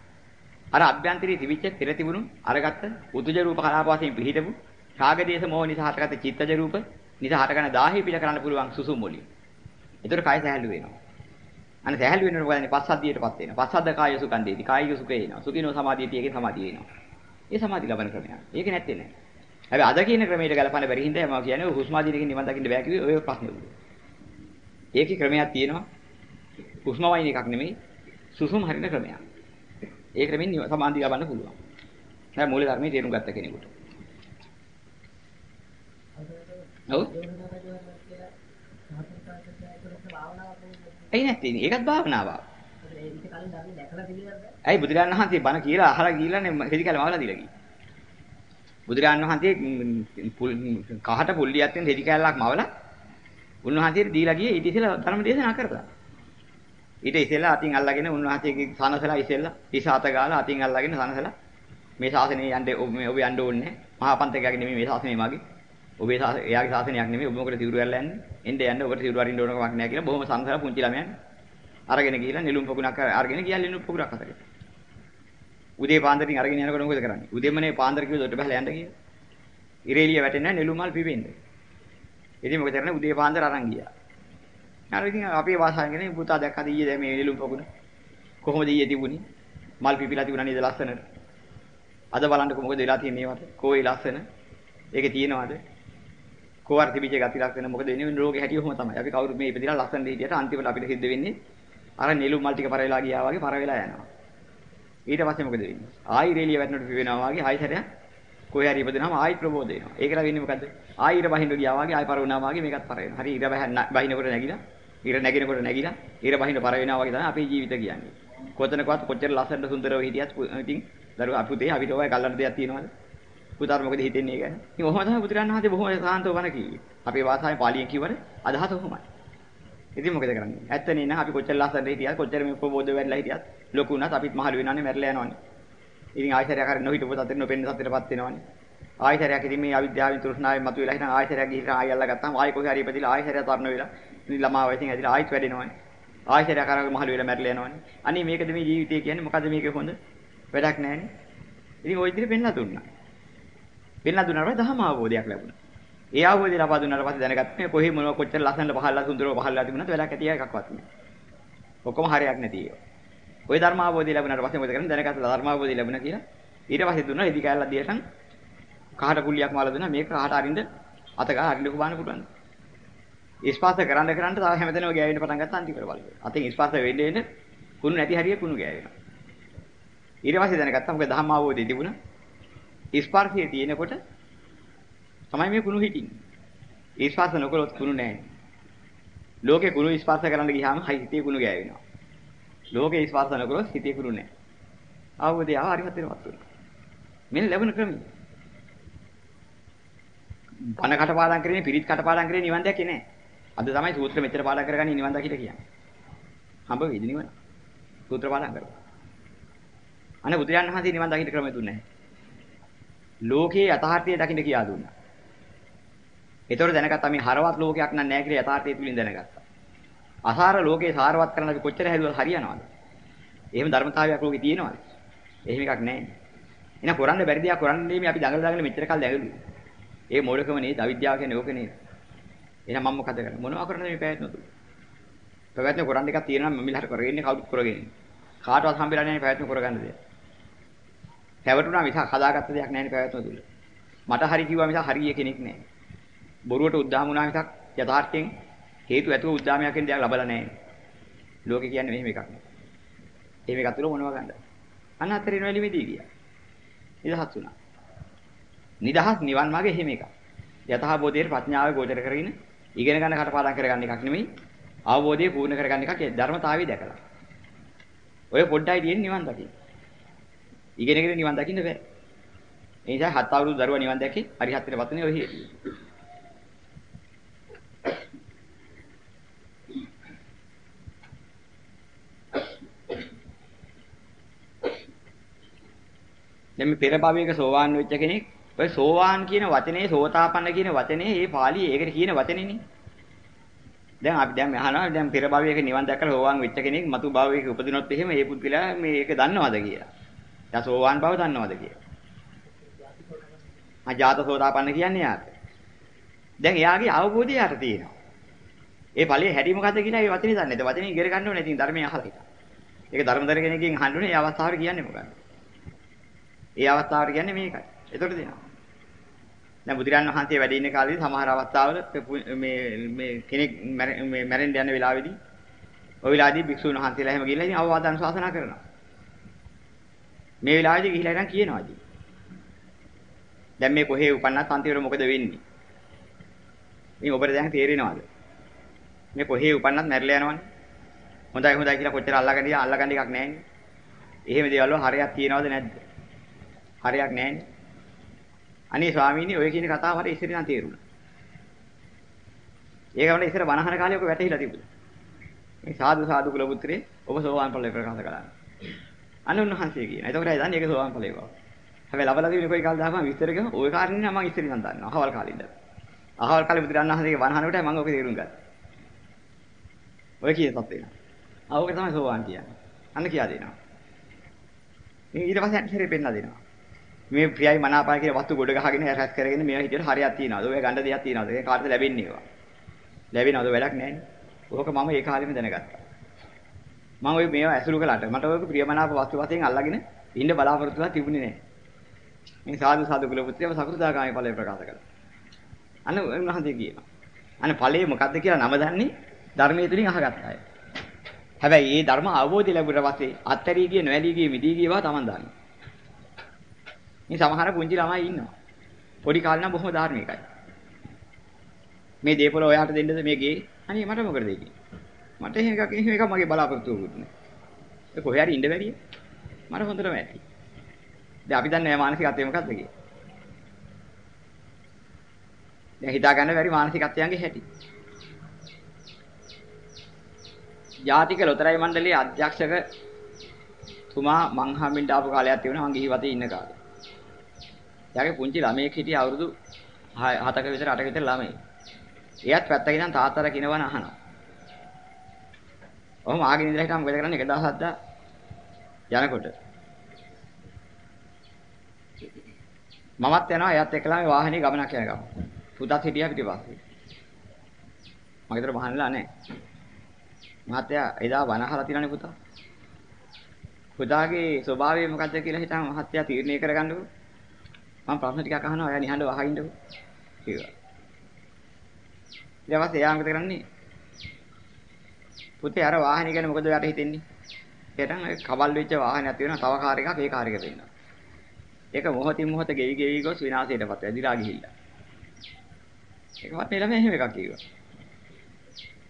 අර අභ්‍යන්තරයේ තිබිච්ච පෙර තිබුණු අරගත්ත උතුජ රූප කලාපාසයෙන් පිළිහිටපු රාගදේශ මොහ නිසා හටගත්ත චිත්තජ රූප නිසා හටගන 10 පිළ කරන්න පුළුවන් සුසුම් මොලිය. ඒතර කය සැහැල්ලු වෙනවා. අනේ සැහැල්ලු වෙනකොට මොකද වෙන්නේ? පස්සද්ධියටපත් වෙනවා. පස්සද්ධ කාය සුඛන්දේති. කායික සුඛේ එනවා. සුඛිනෝ සමාධියති ඒකේ සමාධිය එනවා. ඒ සමාධි ලබන ක්‍රමයක්. ඒක නැත්තේ නෑ. හැබැයි අද කියන ක්‍රමයට ගලපන්න බැරි හින්දා මම කියන්නේ හුස්ම ආදීනකින් නිවන් දකින්න බෑ කිව්වේ ඔය ප්‍රශ්නේ උඩ. ඒකේ ක්‍රමයක් තියෙනවා. හුස්ම වයින් එකක් නෙමෙයි. සුසුම් හරින ක්‍රමයක්. ඒ ක්‍රමෙන් සමාධිය ලබන්න පුළුවන්. හැබැයි මූල ධර්මයේ තේරුම් ගත්ත කෙනෙකුට. ඔව්. ඇයි නැත්තේ? ඒකත් භාවනාවක්. ඇයි බුදුරජාණන් වහන්සේ බණ කියලා අහලා ගිහිල්ලානේ හෙදි කැල මවලා දීලා ගියේ. බුදුරජාණන් වහන්සේ කහට පුල්ලියක් තියෙන හෙදි කැලලක් මවලා උන්වහන්සේට දීලා ගියේ ඊට ඉස්සෙල්ලා ධර්ම දේශනා කරලා. ඊට ඉස්සෙල්ලා අතින් අල්ලගෙන උන්වහන්සේගේ සනසලා ඉස්සෙල්ලා හිස අත ගාලා අතින් අල්ලගෙන සනසලා මේ ශාසනය යන්න ඔබ යන්න ඕනේ මහා පන්තකයාගේ නෙමෙයි මේ ශාසනය මගේ. ඔබේ එයාගේ ශාසනයක් නෙමෙයි ඔබ මොකද සිවුරු ඇරලා යන්නේ? එන්න යන්න ඔබට සිවුරු අරින්න ඕන කමක් නැහැ කියලා බොහොම සනසලා පුංචි ළමයන් අරගෙන ගිහිල්ලා නිලුම් පොකුණක් අරගෙන ගියා නිලුම් පොකුණක් අතට. උදේ පාන්දරින් අරගෙන යනකොට මොකද කරන්නේ? උදේමනේ පාන්දර කිව්ව දොට බහලා යන්න කියලා. ඉරේලිය වැටෙන්නේ නැහැ නිලුම් මල් පිපෙන්නේ. ඉතින් මොකද කරන්නේ? උදේ පාන්දර අරන් ගියා. අර ඉතින් අපේ වාසාවෙන් කියන්නේ පුතා දැක්කද ඊයේ දැන් මේ නිලුම් පොකුණ කොහොමද ඊයේ තිබුණේ? මල් පිපිලා තිබුණා නේද ලස්සනට? අද බලන්නකො මොකද වෙලා තියෙන්නේ ඒවට? කෝයි ලස්සන? ඒකේ තියෙනවද? කෝවර තිබිච්ච ගති ලක්ෂණ මොකද වෙන්නේ? රෝගේ හැටි ඔහොම තමයි. අපි කවුරු මේ ඉපදිලා ලස්සන දෙහිටියට අන්තිමට අපිට සිද්ධ වෙන්නේ අර නිලුම් මල් ටික පර වෙලා ගියා වගේ පර වෙලා යනවා. ඊට පස්සේ මොකද වෙන්නේ? ආයි රේලිය වැටෙනකොට පිවෙනවා වගේ ආයි සැරයක් කොහේ හරි ඉපදෙනාම ආයි ප්‍රබෝධ වෙනවා. ඒකලා වෙන්නේ මොකද්ද? ආයි ඉර බහින්න ගියා වගේ ආයි පර වුණා වගේ මේකත් පර වෙනවා. හරි ඉර බහිනකොට නැගිලා, ඉර නැගිනකොට නැගිලා, ඉර බහින්න පර වෙනවා වගේ තමයි අපේ ජීවිත කියන්නේ. කොතනකවත් කොච්චර ලස්සනට සුන්දරව හිටියත් ඉතින් දරුවා අපුතේ අපිට ඔය ගල්ලන්න දෙයක් තියෙනවද? පුතාට මොකද හිතෙන්නේ ඒ ගැන? ඉතින් ඔහොම තමයි බුදුරන් වහන්සේ බොහොම සාන්තව වණ කිව්වේ. අපේ වාසාවේ පාලියෙන් කිව්වනේ අදහස ඔහොමයි. ඉතින් මොකද කරන්නේ? ඇත්තනේ නෑ අපි කොච්චර ලස්සනට හිටියත් කොච්චර මේ ප්‍රබෝධ වෙන්නලා හිටියත් ලොකු වුණත් අපිත් මහලු වෙනවනේ මැරලා යනවනේ. ඉතින් ආයතරයක් හරි නොහිටපු තත්ත්වෙ නොපෙන්න තත්ත්වෙටපත් වෙනවනේ. ආයතරයක් ඉතින් මේ අවිද්‍යාවෙන් තෘෂ්ණාවෙන් මතුවෙලා හිටන් ආයතරයක් ගිහින් ආයෙ අල්ලා ගත්තාම ආයෙ කොහේ හරි ඉපදිලා ආයතරය තරණ වෙලා ඉතින් ළමා වයසින් ඇදිලා ආයෙත් වැඩෙනවනේ. ආයතරයක් අරගෙන මහලු වෙලා මැරලා යනවනේ. අනේ මේකද මේ ජීවිතය කියන්නේ මොකද මේකේ හොඳ? වැඩක් නැහැනේ. ඉතින් ওই විදිහට පෙන්ලා දුන්නා. පෙන්ලා දුන්නාට පස්සේ දහම අවබෝධයක් ලැබුණා. ඒ අවබෝධය ලබා දුන්නාට පස්සේ දැනගත්ත මේ කොහේ මොනවා කොච්චර ලස්සනට පහළලා සුන්දරව පහළලා තිබුණාද වැඩක් ඇති එකක්වත් නෑ. ඔක්කොම හරයක් නැති ඒවා. ওই ධර්ම අවබෝධය ලැබුණාට පස්සේ මොකද කරන්නේ දැනගත්ත ධර්ම අවබෝධය ලැබුණා කියලා ඊට පස්සේ දුන්නා ඉදි කැලලා දියටන් කහට කුල්ලියක් මාලා දුන්නා මේක කහට අරින්න අත ගාලා අරින්න කුබාන්න පුළුවන්. ස්පර්ශ කරන්න කරන්න තව හැමතැනම ගෑවෙන්න පටන් ගත්තා අන්තිමට බලන්න. අතින් ස්පර්ශ වෙන්න වෙන්න කුණු නැති හරිය කුණු ගෑවෙනවා. ඊට පස්සේ දැනගත්තා මොකද ධම්ම අවබෝධය තිබුණා. ස්පර්ශයේ තියෙනකොට තමයි මේ කුණු හිටින්නේ. ස්පර්ශ නොකළොත් කුණු නැහැ. ලෝකේ කුණු ස්පර්ශ කරන්න ගියාම හිතේ කුණු ගෑවෙනවා. ලෝකේ ස්පර්ශ නොකළොත් හිතේ කුණු නැහැ. අවබෝධය ආව හරි හතරවත් උනා. මෙන්න ලැබෙන ක්‍රමය. බණ කටපාඩම් කරන්නේ පිරිත් කටපාඩම් කරන්නේ නිවන් දැකේ නැහැ. අද තමයි සූත්‍ර මෙච්චර පාඩම් කරගන්නේ නිවන් දකිට කියන්නේ. හම්බ වෙයිද නිවන? සූත්‍ර පාඩම් කරලා. අනේ බුදුරජාණන් වහන්සේ නිවන් දකිට ක්‍රමය දුන්නේ නැහැ. ලෝකයේ යථාර්ථය දකින්න කියා දුන්නා. ඒතකොට දැනගත්තා මේ හරවත් ලෝකයක් නෑ නෑ කියලා යථාර්ථය තුලින් දැනගත්තා. අසාර ලෝකේ සාරවත් කරන්න අපි කොච්චර හැදුවත් හරියනවද? එහෙම ධර්මතාවයක් ලෝකේ තියෙනවද? එහෙම එකක් නෑ. එහෙනම් කරන්න බැරි දේක් කරන්නේ මේ අපි දඟල දඟල මෙච්චර කල් දැඟලුවේ. ඒ මොඩකම නේද? අවිද්‍යාව කියන්නේ ඕක නේද? එහෙනම් මම මොකද කරන්නේ? මොනවා කරන්නද මේ පැවැත්ම තුල? පැවැත්ම කරන්න එකක් තියෙනවා මම මිලහට කරගෙන කවුරුත් කරගෙන. කාටවත් හම්බෙලා නැහැ පැවැත්ම කරගන්න දෙයක්. පැවතුණා මිසක් හදාගත්ත දෙයක් නැහැ නේ පැවැත්ම තුල. මට හරි කිව්වා මිසක් හරිය කෙනෙක් නැහැ. බොරුවට උද්දාම වුණා මිසක් යථාර්ථයෙන් හේතු ඇතුව උද්දාමයක් වෙන දෙයක් ලබලා නැහැ. ලෝකේ කියන්නේ මෙහෙම එකක් නේ. එහෙම එකක් තුල මොනවා ගන්නද? අන්න අතරින් වැලි මිදී ගියා. නිදහස් වුණා. නිදහස් නිවන් මාගේ එහෙම එකක්. යථාබෝධයේ ප්‍රඥාවේ ගෝචර කරගෙන ඉගෙන ගන්න කටපාඩම් කරගන්න එකක් නෙමෙයි. අවබෝධය පූර්ණ කරගන්න එකක් ධර්මතාවය දැකලා. ඔය පොඩ්ඩයි තියෙන නිවන් දකින්න. ඉගෙනගෙන නිවන් දකින්න බෑ. ඒ නිසා හත් අවුරුදු දරුවා නිවන් දැකේ හරිහත්තරේ වතුනේ ඔය හේතුව. දැන් මේ පෙර භවයක සෝවාන් වෙච්ච කෙනෙක් ඔය සෝවාන් කියන වචනේ සෝතාපන්න කියන වචනේ ඒ පාළියේ ඒකට කියන වචනේනේ. දැන් අපි දැන් අහනවා දැන් පෙර භවයක නිවන් දැකලා සෝවාන් වෙච්ච කෙනෙක් මතු භවයක උපදිනොත් එහෙම ඒ පුද්ගලයා මේක දන්නවද කියලා. දැන් සෝවාන් බව දන්නවද කියලා. ආ ජාත සෝතාපන්න කියන්නේ යාට. දැන් එයාගේ අවබෝධය යාට තියෙනවා. ඒ ඵලයේ හැටි මොකද්ද කියලා ඒ වචනේ දන්නේ. ඒ වචනේ ඉගෙන ගන්න ඕනේ. ඉතින් ධර්මයේ අහලා හිටා. ඒක ධර්මදර කෙනකින් අහන්න ඕනේ. ඒ අවස්ථාවට කියන්නේ මොකක්ද? ඒ අවස්ථාවට කියන්නේ මේකයි. එතකොට දෙනවා. දැන් බුදුරන් වහන්සේ වැඩ ඉන්න කාලේදී සමහර අවස්ථාවල මේ මේ කෙනෙක් මේ මැරෙන්න යන වෙලාවේදී ওই වෙලාවේදී භික්ෂුන් වහන්සේලා එහෙම ගිහිල්ලා ඉතින් අවවාද අනුශාසනා කරනවා. මේ වෙලාවේදී ගිහිල්ලා ඉතින් කියනවා ඉතින්. දැන් මේ කොහේ උපන්නත් අන්තිමට මොකද වෙන්නේ? මේ ඔබට දැන් තේරෙනවද? මේ කොහේ උපන්නත් මැරිලා යනවනේ. හොඳයි හොඳයි කියලා කොච්චර අල්ලගන්න ගියා අල්ලගන්න එකක් නැහැනේ. එහෙම දේවල් වල හරයක් තියනවද නැද්ද? හරයක් නැහැනේ. අනේ ස්වාමීනි ඔය කියන කතාව මට ඉස්සර ඉඳන් තේරුණා. ඒක වල ඉස්සර බණහන කාලේ ඔක වැටහිලා තිබුණා. මේ සාදු සාදු කුල පුත්‍රේ ඔබ සෝවාන් ඵලය ප්‍රකාශ කළා. අන්න උන්වහන්සේ කියන. එතකොට ඒ දන්නේ ඒක සෝවාන් ඵලය බව. හැබැයි ලබලා තිබුණේ කොයි කාලේ දාපම විස්තර කරන ওই කාරණේ නම් මම ඉස්සර ඉඳන් දන්නවා. අහවල් කාලේ ඉඳන්. අහවල් කාලේ බුදුරණන් වහන්සේගේ බණහනකට මම ඔක තේරුම් ගත්තා. ඔය කියන තත්ත්වේ. ආ ඔක තමයි සෝවාන් කියන්නේ. අන්න කියා දෙනවා. ඊට පස්සේ අනිත් පෙන්නලා දෙනවා. මේ ප්‍රියයි මනාපයි කියන වස්තු ගොඩ ගහගෙන රැස් කරගෙන මේවා හිතේට හරියක් තියනවාද? ඔය ගණ්ඩ දෙයක් තියනවාද? ඒ කාටද ලැබෙන්නේ ඒවා? ලැබෙනවද වැඩක් නැහැ. ඕක මම ඒ කාලෙම දැනගත්තා. මම ඔය මේවා ඇසුරු කළාට මට ඔය ප්‍රියමනාප වස්තු වශයෙන් අල්ලගෙන ඉන්න බලාපොරොත්තුවක් තිබුණේ නැහැ. මේ සාදු සාදු කුල පුත්‍රයව සකෘදාගාමී ඵලය ප්‍රකාශ කළා. අන්න උන්වහන්සේ කියනවා. අන්න ඵලය මොකද්ද කියලා නම දන්නේ ධර්මයේ තුලින් අහගත්ත අය. හැබැයි මේ ධර්ම අවබෝධය ලැබුණා පස්සේ අත්හැරී ගිය නොඇලී ගිය මිදී ගියවා Taman දන්නවා. මේ සමහර පුංචි ළමයි ඉන්නවා. පොඩි කාලේ නම් බොහොම ධාර්මිකයි. මේ දීපල ඔයාට දෙන්නද මේ ගේ? අනේ මට මොකද දෙන්නේ? මට එහෙම එකක් එහෙම එකක් මගේ බලාපොරොත්තුවකුත් නෑ. ඒ කොහේ හරි ඉන්න බැරිය. මට හොඳටම ඇති. දැන් අපි දන්නේ මානසිකත්වය මොකක්ද කියලා. දැන් හිතා ගන්න බැරි මානසිකත්වයන්ගේ හැටි. ජාතික ලොතරැයි මණ්ඩලයේ අධ්‍යක්ෂක තුමා මං හම්බෙන්න ආපු කාලයක් තිබුණා මං ගිහිවතේ ඉන්න කාලේ. එයාගේ පුංචි ළමයෙක් හිටිය අවුරුදු 7ක විතර 8ක විතර ළමයි. එයාත් පැත්තක ඉඳන් තාත්තලා කිනවන අහනවා. ඔහොම ආගෙන ඉඳලා හිටම මොකද කරන්නේ 1000ක් දා යනකොට. මමත් යනවා එයාත් එක්කලා මේ වාහනේ ගමනක් යන ගම. පුතත් හිටියා පිටිපස්සේ. මගේ දර බහන්නලා නැහැ. මහත්තයා එදා වන අහලා තියෙනනේ පුතා. පුතාගේ ස්වභාවය මොකද්ද කියලා හිතාම මහත්තයා තීරණය කරගන්නකො. මම ප්‍රශ්න ටිකක් අහනවා එයා නිහඬව අහින්නකො. කිව්වා. ඊට පස්සේ එයා මොකද කරන්නේ? පුතේ අර වාහනේ ගැන මොකද ඔයාට හිතෙන්නේ? ඒකනම් කවල් වෙච්ච වාහනයක් තියෙනවා තව කාර් එකක් ඒ කාර් එක පෙන්නනවා. ඒක මොහොතින් මොහොත ගෙවි ගෙවි ගොස් විනාශයටපත් වෙදිලා ගිහිල්ලා. ඒකවත් මේ ළමයා එහෙම එකක් කිව්වා.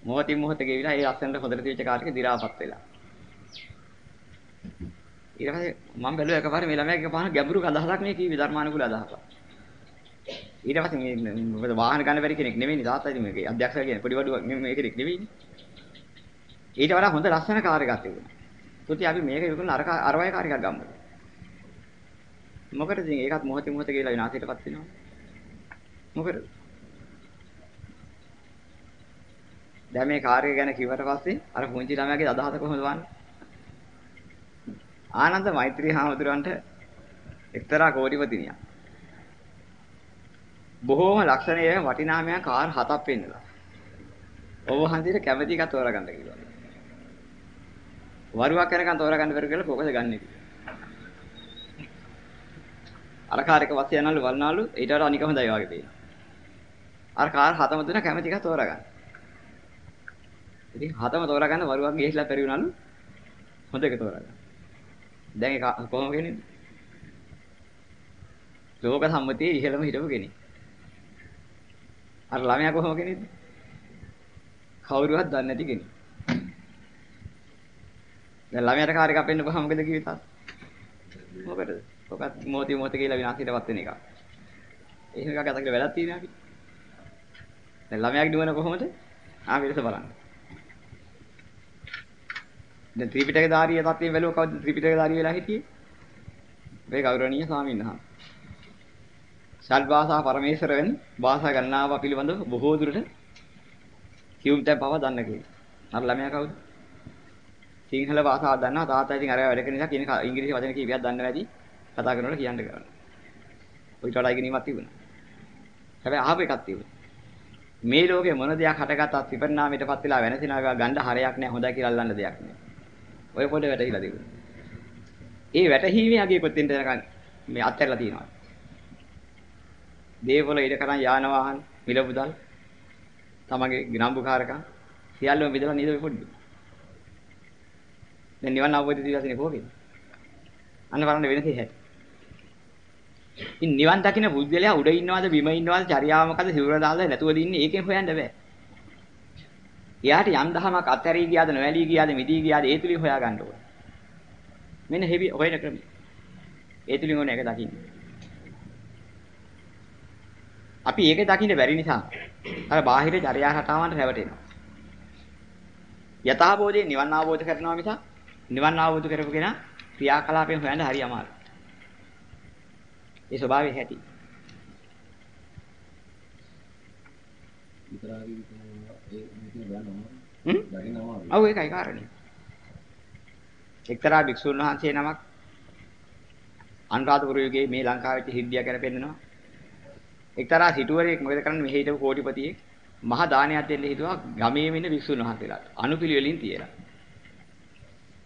මොහොතින් මොහොත ගෙවිලා ඒ ලස්සනට හොඳට තියච්ච කාර් එක දි รา පත් වෙලා. ඊට පස්සේ මම බැලුවා එකපාරේ මේ ළමයාගේ පහන ගැඹුරු අදහසක් මේ කීවි ධර්මානුකූල අදහසක්. ඊට පස්සේ මේ මොකද වාහන ගන්න බැරි කෙනෙක් නෙවෙයිනේ තාත්තා ඉතින් මේකේ අධ්‍යක්ෂක කියන්නේ පොඩි වඩුව මේ කෙනෙක් නෙවෙයිනේ. ඊට වඩා හොඳ ලස්සන කාර් එකක් තිබුණා. තුති අපි මේක විකුණන අර අර වගේ කාර් එකක් ගමු. මොකටද ඉතින් ඒකත් මොහොතේ මොහොත කියලා විනාශයටපත් වෙනවා. මොකටද? දැන් මේ කාර්යය ගැන කිව්වට පස්සේ අර පුංචි ළමයාගේ අදහස කොහොමද වන්නේ? ආනන්ද මෛත්‍රී හාමුදුරන්ට එක්තරා කෝටිපතිනියක්. බොහෝම ලක්ෂණීය වටිනාමයක් කාර් හතක් පෙන්නලා. ඔබ හන්දියට කැමති එකක් තෝරගන්න කිව්වා. වරුවක් කරකන් තෝරගන්න බැරි කියලා කොකද ගන්නෙ? අර කාර් එක වස්ස යනලු වල්නාලු ඊට වඩා අනික හොඳයි වගේ පේනවා. අර කාර් හතම දුන්න කැමති එකක් තෝරගන්න. ඉතින් හතම තෝරගන්න වරුවක් ගිහිල්ලා පෙරිුණලු හොඳ එක තෝරගන්න. දැන් ඒක කොහොම කෙනෙක්ද? ලෝක සම්මතියේ ඉහළම හිටපු කෙනෙක්. අර ළමයා කොහොම කෙනෙක්ද? කවුරුවත් දන්නේ නැති කෙනෙක්. දැන් ළමයාට කාර් එකක් අපෙන්න බහම මොකද කිව්වේ තාත්තා? මොකටද? ඔකත් මොහොතේ මොහොතේ කියලා විනාශයටපත් වෙන එකක්. එහෙම එකක් අතකට වැඩක් තියෙනවා අපි. දැන් ළමයාගේ නුවණ කොහොමද? ආ විරස බලන්න. දැන් ත්‍රිපිටකධාරී තත්ත්වයෙන් බැලුව කවුද ත්‍රිපිටකධාරී වෙලා හිටියේ? මේ ගෞරවනීය ස්වාමීන් වහන්සේ. ශල් භාෂා පරමේශ්වර වෙන භාෂා ගණනාව පිළිබඳව බොහෝ දුරට කියුම් තැන් පව දන්න කෙනෙක්. අර ළමයා කවුද? සිංහල භාෂාව දන්නවා තාත්තා ඉතින් අර වැඩ කරන නිසා කියන ඉංග්‍රීසි වචන කීපයක් දන්න වැඩි කතා කරනකොට කියන්න කරනවා. ඔයිට වඩා ඉගෙනීමක් තිබුණා. හැබැයි අහප එකක් තිබුණා. මේ ලෝකේ මොන දෙයක් හටගත්තත් විපරිණාමයටපත් වෙලා වෙනසිනවා ගන්න හරයක් නැහැ හොඳයි කියලා අල්ලන්න දෙයක් නැහැ. ඔය පොඩ වැටහිලා තිබුණා. ඒ වැටහීමේ අගේ කොතෙන්ද යනකම් මේ අත්හැරලා තියෙනවා. දේවවල ඉඩ කරන් යාන වාහන මිල මුදල් තමගේ ග්‍රාම්බුකාරකම් සියල්ලම බෙදලා නේද ඔය පොඩි. දැන් නිවන් අවබෝධය තියලානේ කොහොමද? අන්න බලන්න වෙනසේ හැ. ඉන් නිවන් දකින්න බුද්ධලයා උඩ ඉන්නවද බිම ඉන්නවද චර්යාව මොකද සිවුර දාලා නැතුවද ඉන්නේ ඒකෙන් හොයන්න බෑ. එයාට යම් දහමක් අත්හැරී ගියාද නොඇලී ගියාද මිදී ගියාද ඒ තුලින් හොයා ගන්න ඕනේ. මෙන්න හෙවි හොයන ක්‍රමය. ඒ තුලින් ඕනේ ඒක දකින්න. අපි ඒක දකින්න බැරි නිසා අර බාහිර චර්යා රටාවන්ට රැවටෙනවා. යථාබෝධයෙන් නිවන් අවබෝධ කරනවා මිස නිවන් අවබෝධ කරපු කෙනා ක්‍රියාකලාපයෙන් හොයන්න හරි අමාරුයි. ඒ ස්වභාවය හැටි. විතරාගි ඒ මේක බලනවා. හ්ම්? දකින්නවා. ඔව් ඒකයි කාරණේ. එක්තරා භික්ෂුන් වහන්සේ නමක් අනුරාධපුර යුගයේ මේ ලංකාවේ හිද්දියා ගැන පෙන්නනවා. එක්තරා සිටුවරයෙක් මොකද කරන්නේ මෙහි හිටපු කෝටිපතියෙක් මහා දානයක් දෙන්න හිතුවා ගමේම ඉන්න භික්ෂුන් වහන්සේලාට. අනුපිළිවෙලින් තියලා.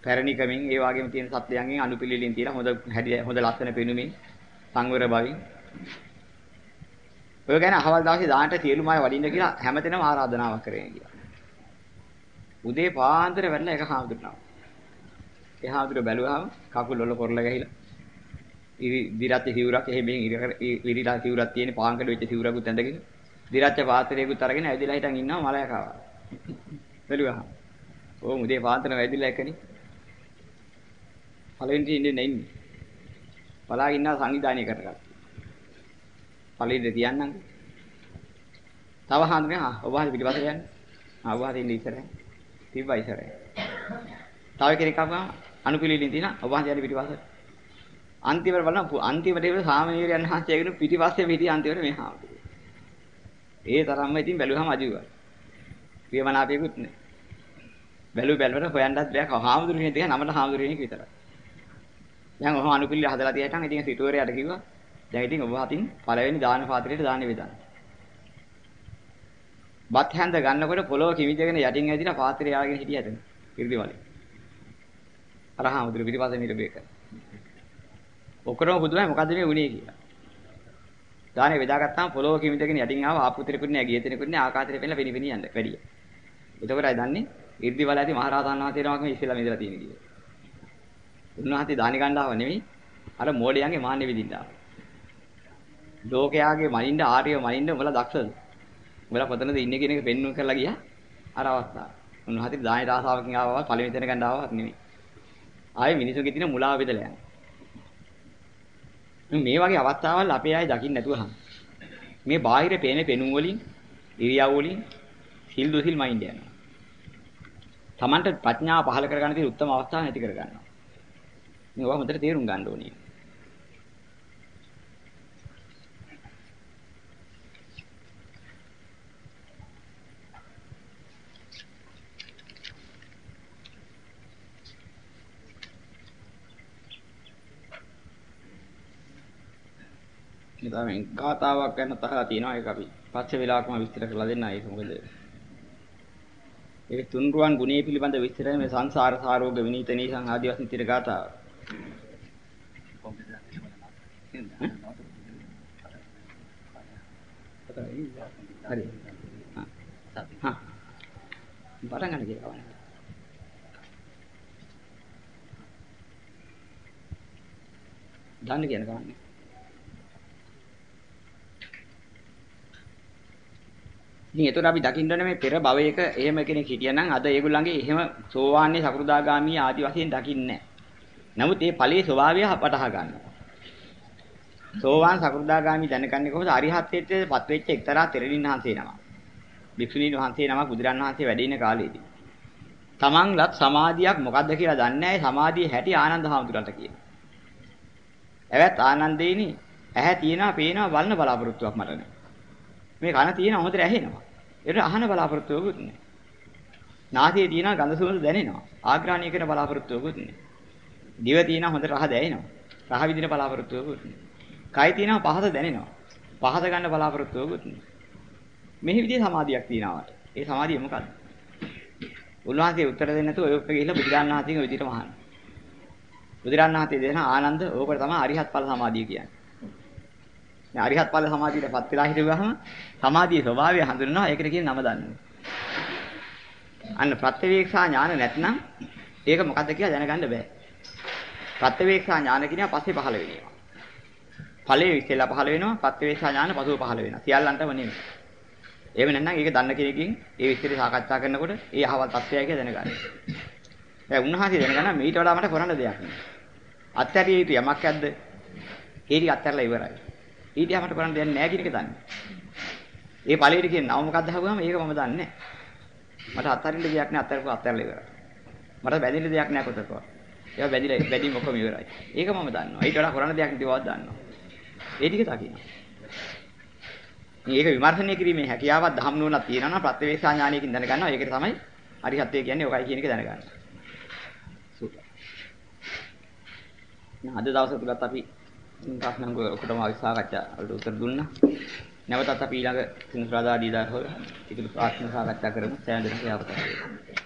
පැරණිකමින් ඒ වගේම තියෙන සත්‍යයන්ගෙන් අනුපිළිවෙලින් තියලා හොඳ හැඩි හොඳ ලස්සන පෙනුමින් සංවර බවින් ඔය ගැන අහවල් දවසේ දාන්නට සියලුම අය වඩින්න කියලා හැමතැනම ආරාධනාවක් කරගෙන ගියා. උදේ පාන්දර වෙලා එක හාමුදුරනවා. ඒ හාමුදුර බැලුවාම කකුල් වල කොරලා ගහිලා ඉරි දිරත් සිවුරක් එහෙ මෙහෙන් ඉරිලා සිවුරක් තියෙන පාංකඩ වෙච්ච සිවුරකුත් ඇඳගෙන දිරච්ච පාත්‍රයකුත් අරගෙන ඇවිදලා හිටන් ඉන්නවා මලයකාවා. බැලුවා. ඕ මුදේ පාන්දර වැදිලා එකනේ. පළවෙනි ඉන්නේ නැන්නේ. බලාගෙන ඉන්නවා සංවිධානය කරගත්තා. පළවෙනි තියන්නම්. තව හාන්දනේ ආ ඔබ හරි පිටිපස්සට යන්නේ. ආ ඔබ හරි ඉන්නේ ඉස්සරහ. තිබ්බා ඉස්සරහ. තව කෙනෙක් ආවා අනුපිළිලින් තියෙන ඔබ හරි යන්නේ පිටිපස්සට. අන්තිමට බලන්න අන්තිමට ඒ සාමණේරයන් වහන්සේගෙන පිටිපස්සේ පිටි අන්තිමට මේ හාමුදුරුවෝ. ඒ තරම්ම ඉතින් බැලුවම අජුවා. ප්‍රියමනාපයකුත් නැහැ. බැලු බැලුවට හොයන්නත් බෑ හාමුදුරුවනේ දෙක නමට හාමුදුරුවනේ විතරයි. දැන් ඔහොම අනුපිළිල හදලා තියටන් ඉතින් සිටුවරයට කිව්වා. දැන් ඉතින් ඔබ හතින් පළවෙනි දාන පාත්‍රයට දාන්නේ වේදන්න. බත් හැන්ද ගන්නකොට පොළොව කිවිදගෙන යටින් ඇදිලා පාත්‍රය ආගෙන හිටියද? ඉර්ධි වලින්. අර හාමුදුරුවෝ පිටිපස්සේ මිර බේක. ඔක්කොම බුදුමයි මොකද්ද මේ උනේ කියලා. දානේ වේදාගත්තාම පොළොව කිවිදගෙන යටින් ආව ආපුත්‍රෙකුත් නෑ ගිය තැනකුත් නෑ ආකාශයට පෙන්නලා පිනි පිනි යන්න වැඩිය. එතකොටයි දන්නේ ඉර්ධි වල ඇති මහරහතන් වහන්සේ නමක් මේ ඉස්සෙල්ලා මෙදලා තියෙන කියලා. උන්වහන්සේ දානි ගණ්ඩාව නෙමෙයි අර මෝඩයන්ගේ මාන්නේ විදින්න ආවා. ලෝකයාගේ මනින්න ආර්යව මනින්න උඹලා දක්ෂද? උඹලා කොතනද ඉන්නේ කියන එක පෙන්වන්න කරලා ගියා අර අවස්ථාව. උන්වහන්සේ දානි රාසාවකින් ආවව පළවෙනි තැන ගණ්ඩාවක් නෙමෙයි. ආයේ මිනිසුන්ගේ තියෙන මුලාව බෙදලා යනවා. මේ වගේ අවස්ථාවල් අපේ අය දකින්න නැතුව හම්. මේ බාහිර පේන පෙනුම් වලින් ඉරියව් වලින් සිල් දුසිල් මයින්ඩ් යනවා. Tamanට ප්‍රඥාව පහල කරගන්න තියෙන උත්තම අවස්ථාව නැති කරගන්නවා. මේවා හොඳට තේරුම් ගන්න ඕනේ. ඉතින් ගාතාවක් ගැන තහලා තියෙනවා ඒක අපි පස්සේ වෙලාවකම විස්තර කරලා දෙන්න ඒක මොකද ඒ තුන්රුවන් ගුණයේ පිළිබඳ විස්තරය මේ සංසාර සාරෝග විනීත නීසං ආදී වශයෙන් තියෙන ගාතාව. හරි. හා. බලන්න කියලා. දාන්න කියන කවන්නේ. ඉතින් ඒතර අපි දකින්න ඕනේ මේ පෙර භවයක එහෙම කෙනෙක් හිටියනම් අද ඒගොල්ලන්ගේ එහෙම සෝවාන්නේ සකෘදාගාමී ආදි වශයෙන් දකින්නේ නැහැ. නමුත් මේ ඵලයේ ස්වභාවය වටහා ගන්නවා. සෝවාන් සකෘදාගාමී දැනගන්නේ කොහොමද? අරිහත්ත්වයට පත් වෙච්ච එක්තරා තෙරණින් වහන්සේ නමක්. භික්ෂුණීන් වහන්සේ නමක් බුදුරන් වහන්සේ වැඩ ඉන කාලේදී. තමන්ලත් සමාධියක් මොකද්ද කියලා දන්නේ නැහැ. සමාධිය හැටි ආනන්ද හාමුදුරන්ට කියනවා. එවත් ආනන්දේනි ඇහැ තියෙනවා, පේනවා, බලන බලාපොරොත්තුවක් මට නෑ. මේ කන තියෙනවා හොඳට ඇහෙනවා. ඒක අහන බලාපොරොත්තුවකුත් නෑ. නාසයේ තියෙනවා ගඳ සුවඳ දැනෙනවා. ආග්‍රහණය කරන බලාපොරොත්තුවකුත් නෑ. දිව තියෙනවා හොඳට රහ දැනෙනවා. රහ විඳින බලාපොරොත්තුවකුත් නෑ. කය තියෙනවා පහස දැනෙනවා. පහස ගන්න බලාපොරොත්තුවකුත් නෑ. මෙහි විදිහේ සමාධියක් තියෙනවාට. ඒ සමාධිය මොකද්ද? උන්වහන්සේ උත්තර දෙන්නේ නැතුව ඔයක ගිහිල්ලා බුදුරජාණන් වහන්සේගේ විදිහටම අහනවා. බුදුරජාණන් වහන්සේ දෙන ආනන්ද ඕකට තමයි අරිහත් ඵල සමාධිය කියන්නේ. මේ අරිහත් ඵල සමාධියටපත් වෙලා හිටුවාම සමාධියේ ස්වභාවය හඳුනනවා ඒකට කියන නම දන්නේ. අන්න ප්‍රත්‍යවේක්ෂා ඥාන නැත්නම් ඒක මොකද්ද කියලා දැනගන්න බෑ. ප්‍රත්‍යවේක්ෂා ඥාන කියනවා පස්සේ පහළ වෙනවා. ඵලයේ ඉස්සෙල්ලා පහළ වෙනවා ප්‍රත්‍යවේක්ෂා ඥාන පසුව පහළ වෙනවා. සියල්ලන්ටම නෙමෙයි. එහෙම නැත්නම් ඒක දන්න කෙනකින් ඒ විස්තරي සාකච්ඡා කරනකොට ඒ අහවල් තත්ත්වයයි කියලා දැනගන්න. දැන් උන්වහන්සේ දැනගන්න මීට වඩා මට කරන්න දෙයක් නෑ. අත්හැරිය යුතු යමක් ඇද්ද? ඒ ටික අත්හැරලා ඉවරයි. ඊට යමට කරන්න දෙයක් නෑ කියන එක දන්නේ. ඒ ඵලෙට කියන නම මොකක්ද අහුවාම ඒක මම දන්නේ නෑ. මට අත්හරින්න දෙයක් නෑ අත්හැරපු අත්හැරලා ඉවරයි. මට බැඳින්න දෙයක් නෑ කොතකවත්. ඒවා බැඳිලා බැඳීම ඔක්කොම ඉවරයි. ඒක මම දන්නවා. ඊට වඩා කරන්න දෙයක් නැති බවක් දන්නවා. ඒ ටික දකින්න. මේක විමර්ශනය කිරීමේ හැකියාවක් ධම් නුවණක් තියෙනවා නම් ප්‍රත්‍යවේක්ෂා ඥානයකින් දැනගන්නවා. ඒකට තමයි අරිහත්ත්වය කියන්නේ ඔකයි කියන එක දැනගන්න. අද දවසේ තුලත් අපි ප්‍රශ්න ඔක්කොටම සාකච්ඡා වලට උත්තර දුන්නා. නැවතත් අපි ඊළඟ සිනසාරාදී දාහොය ඉතිරි ප්‍රශ්න සාකච්ඡා කරමු. සෑහෙන දෙයක් යාපත.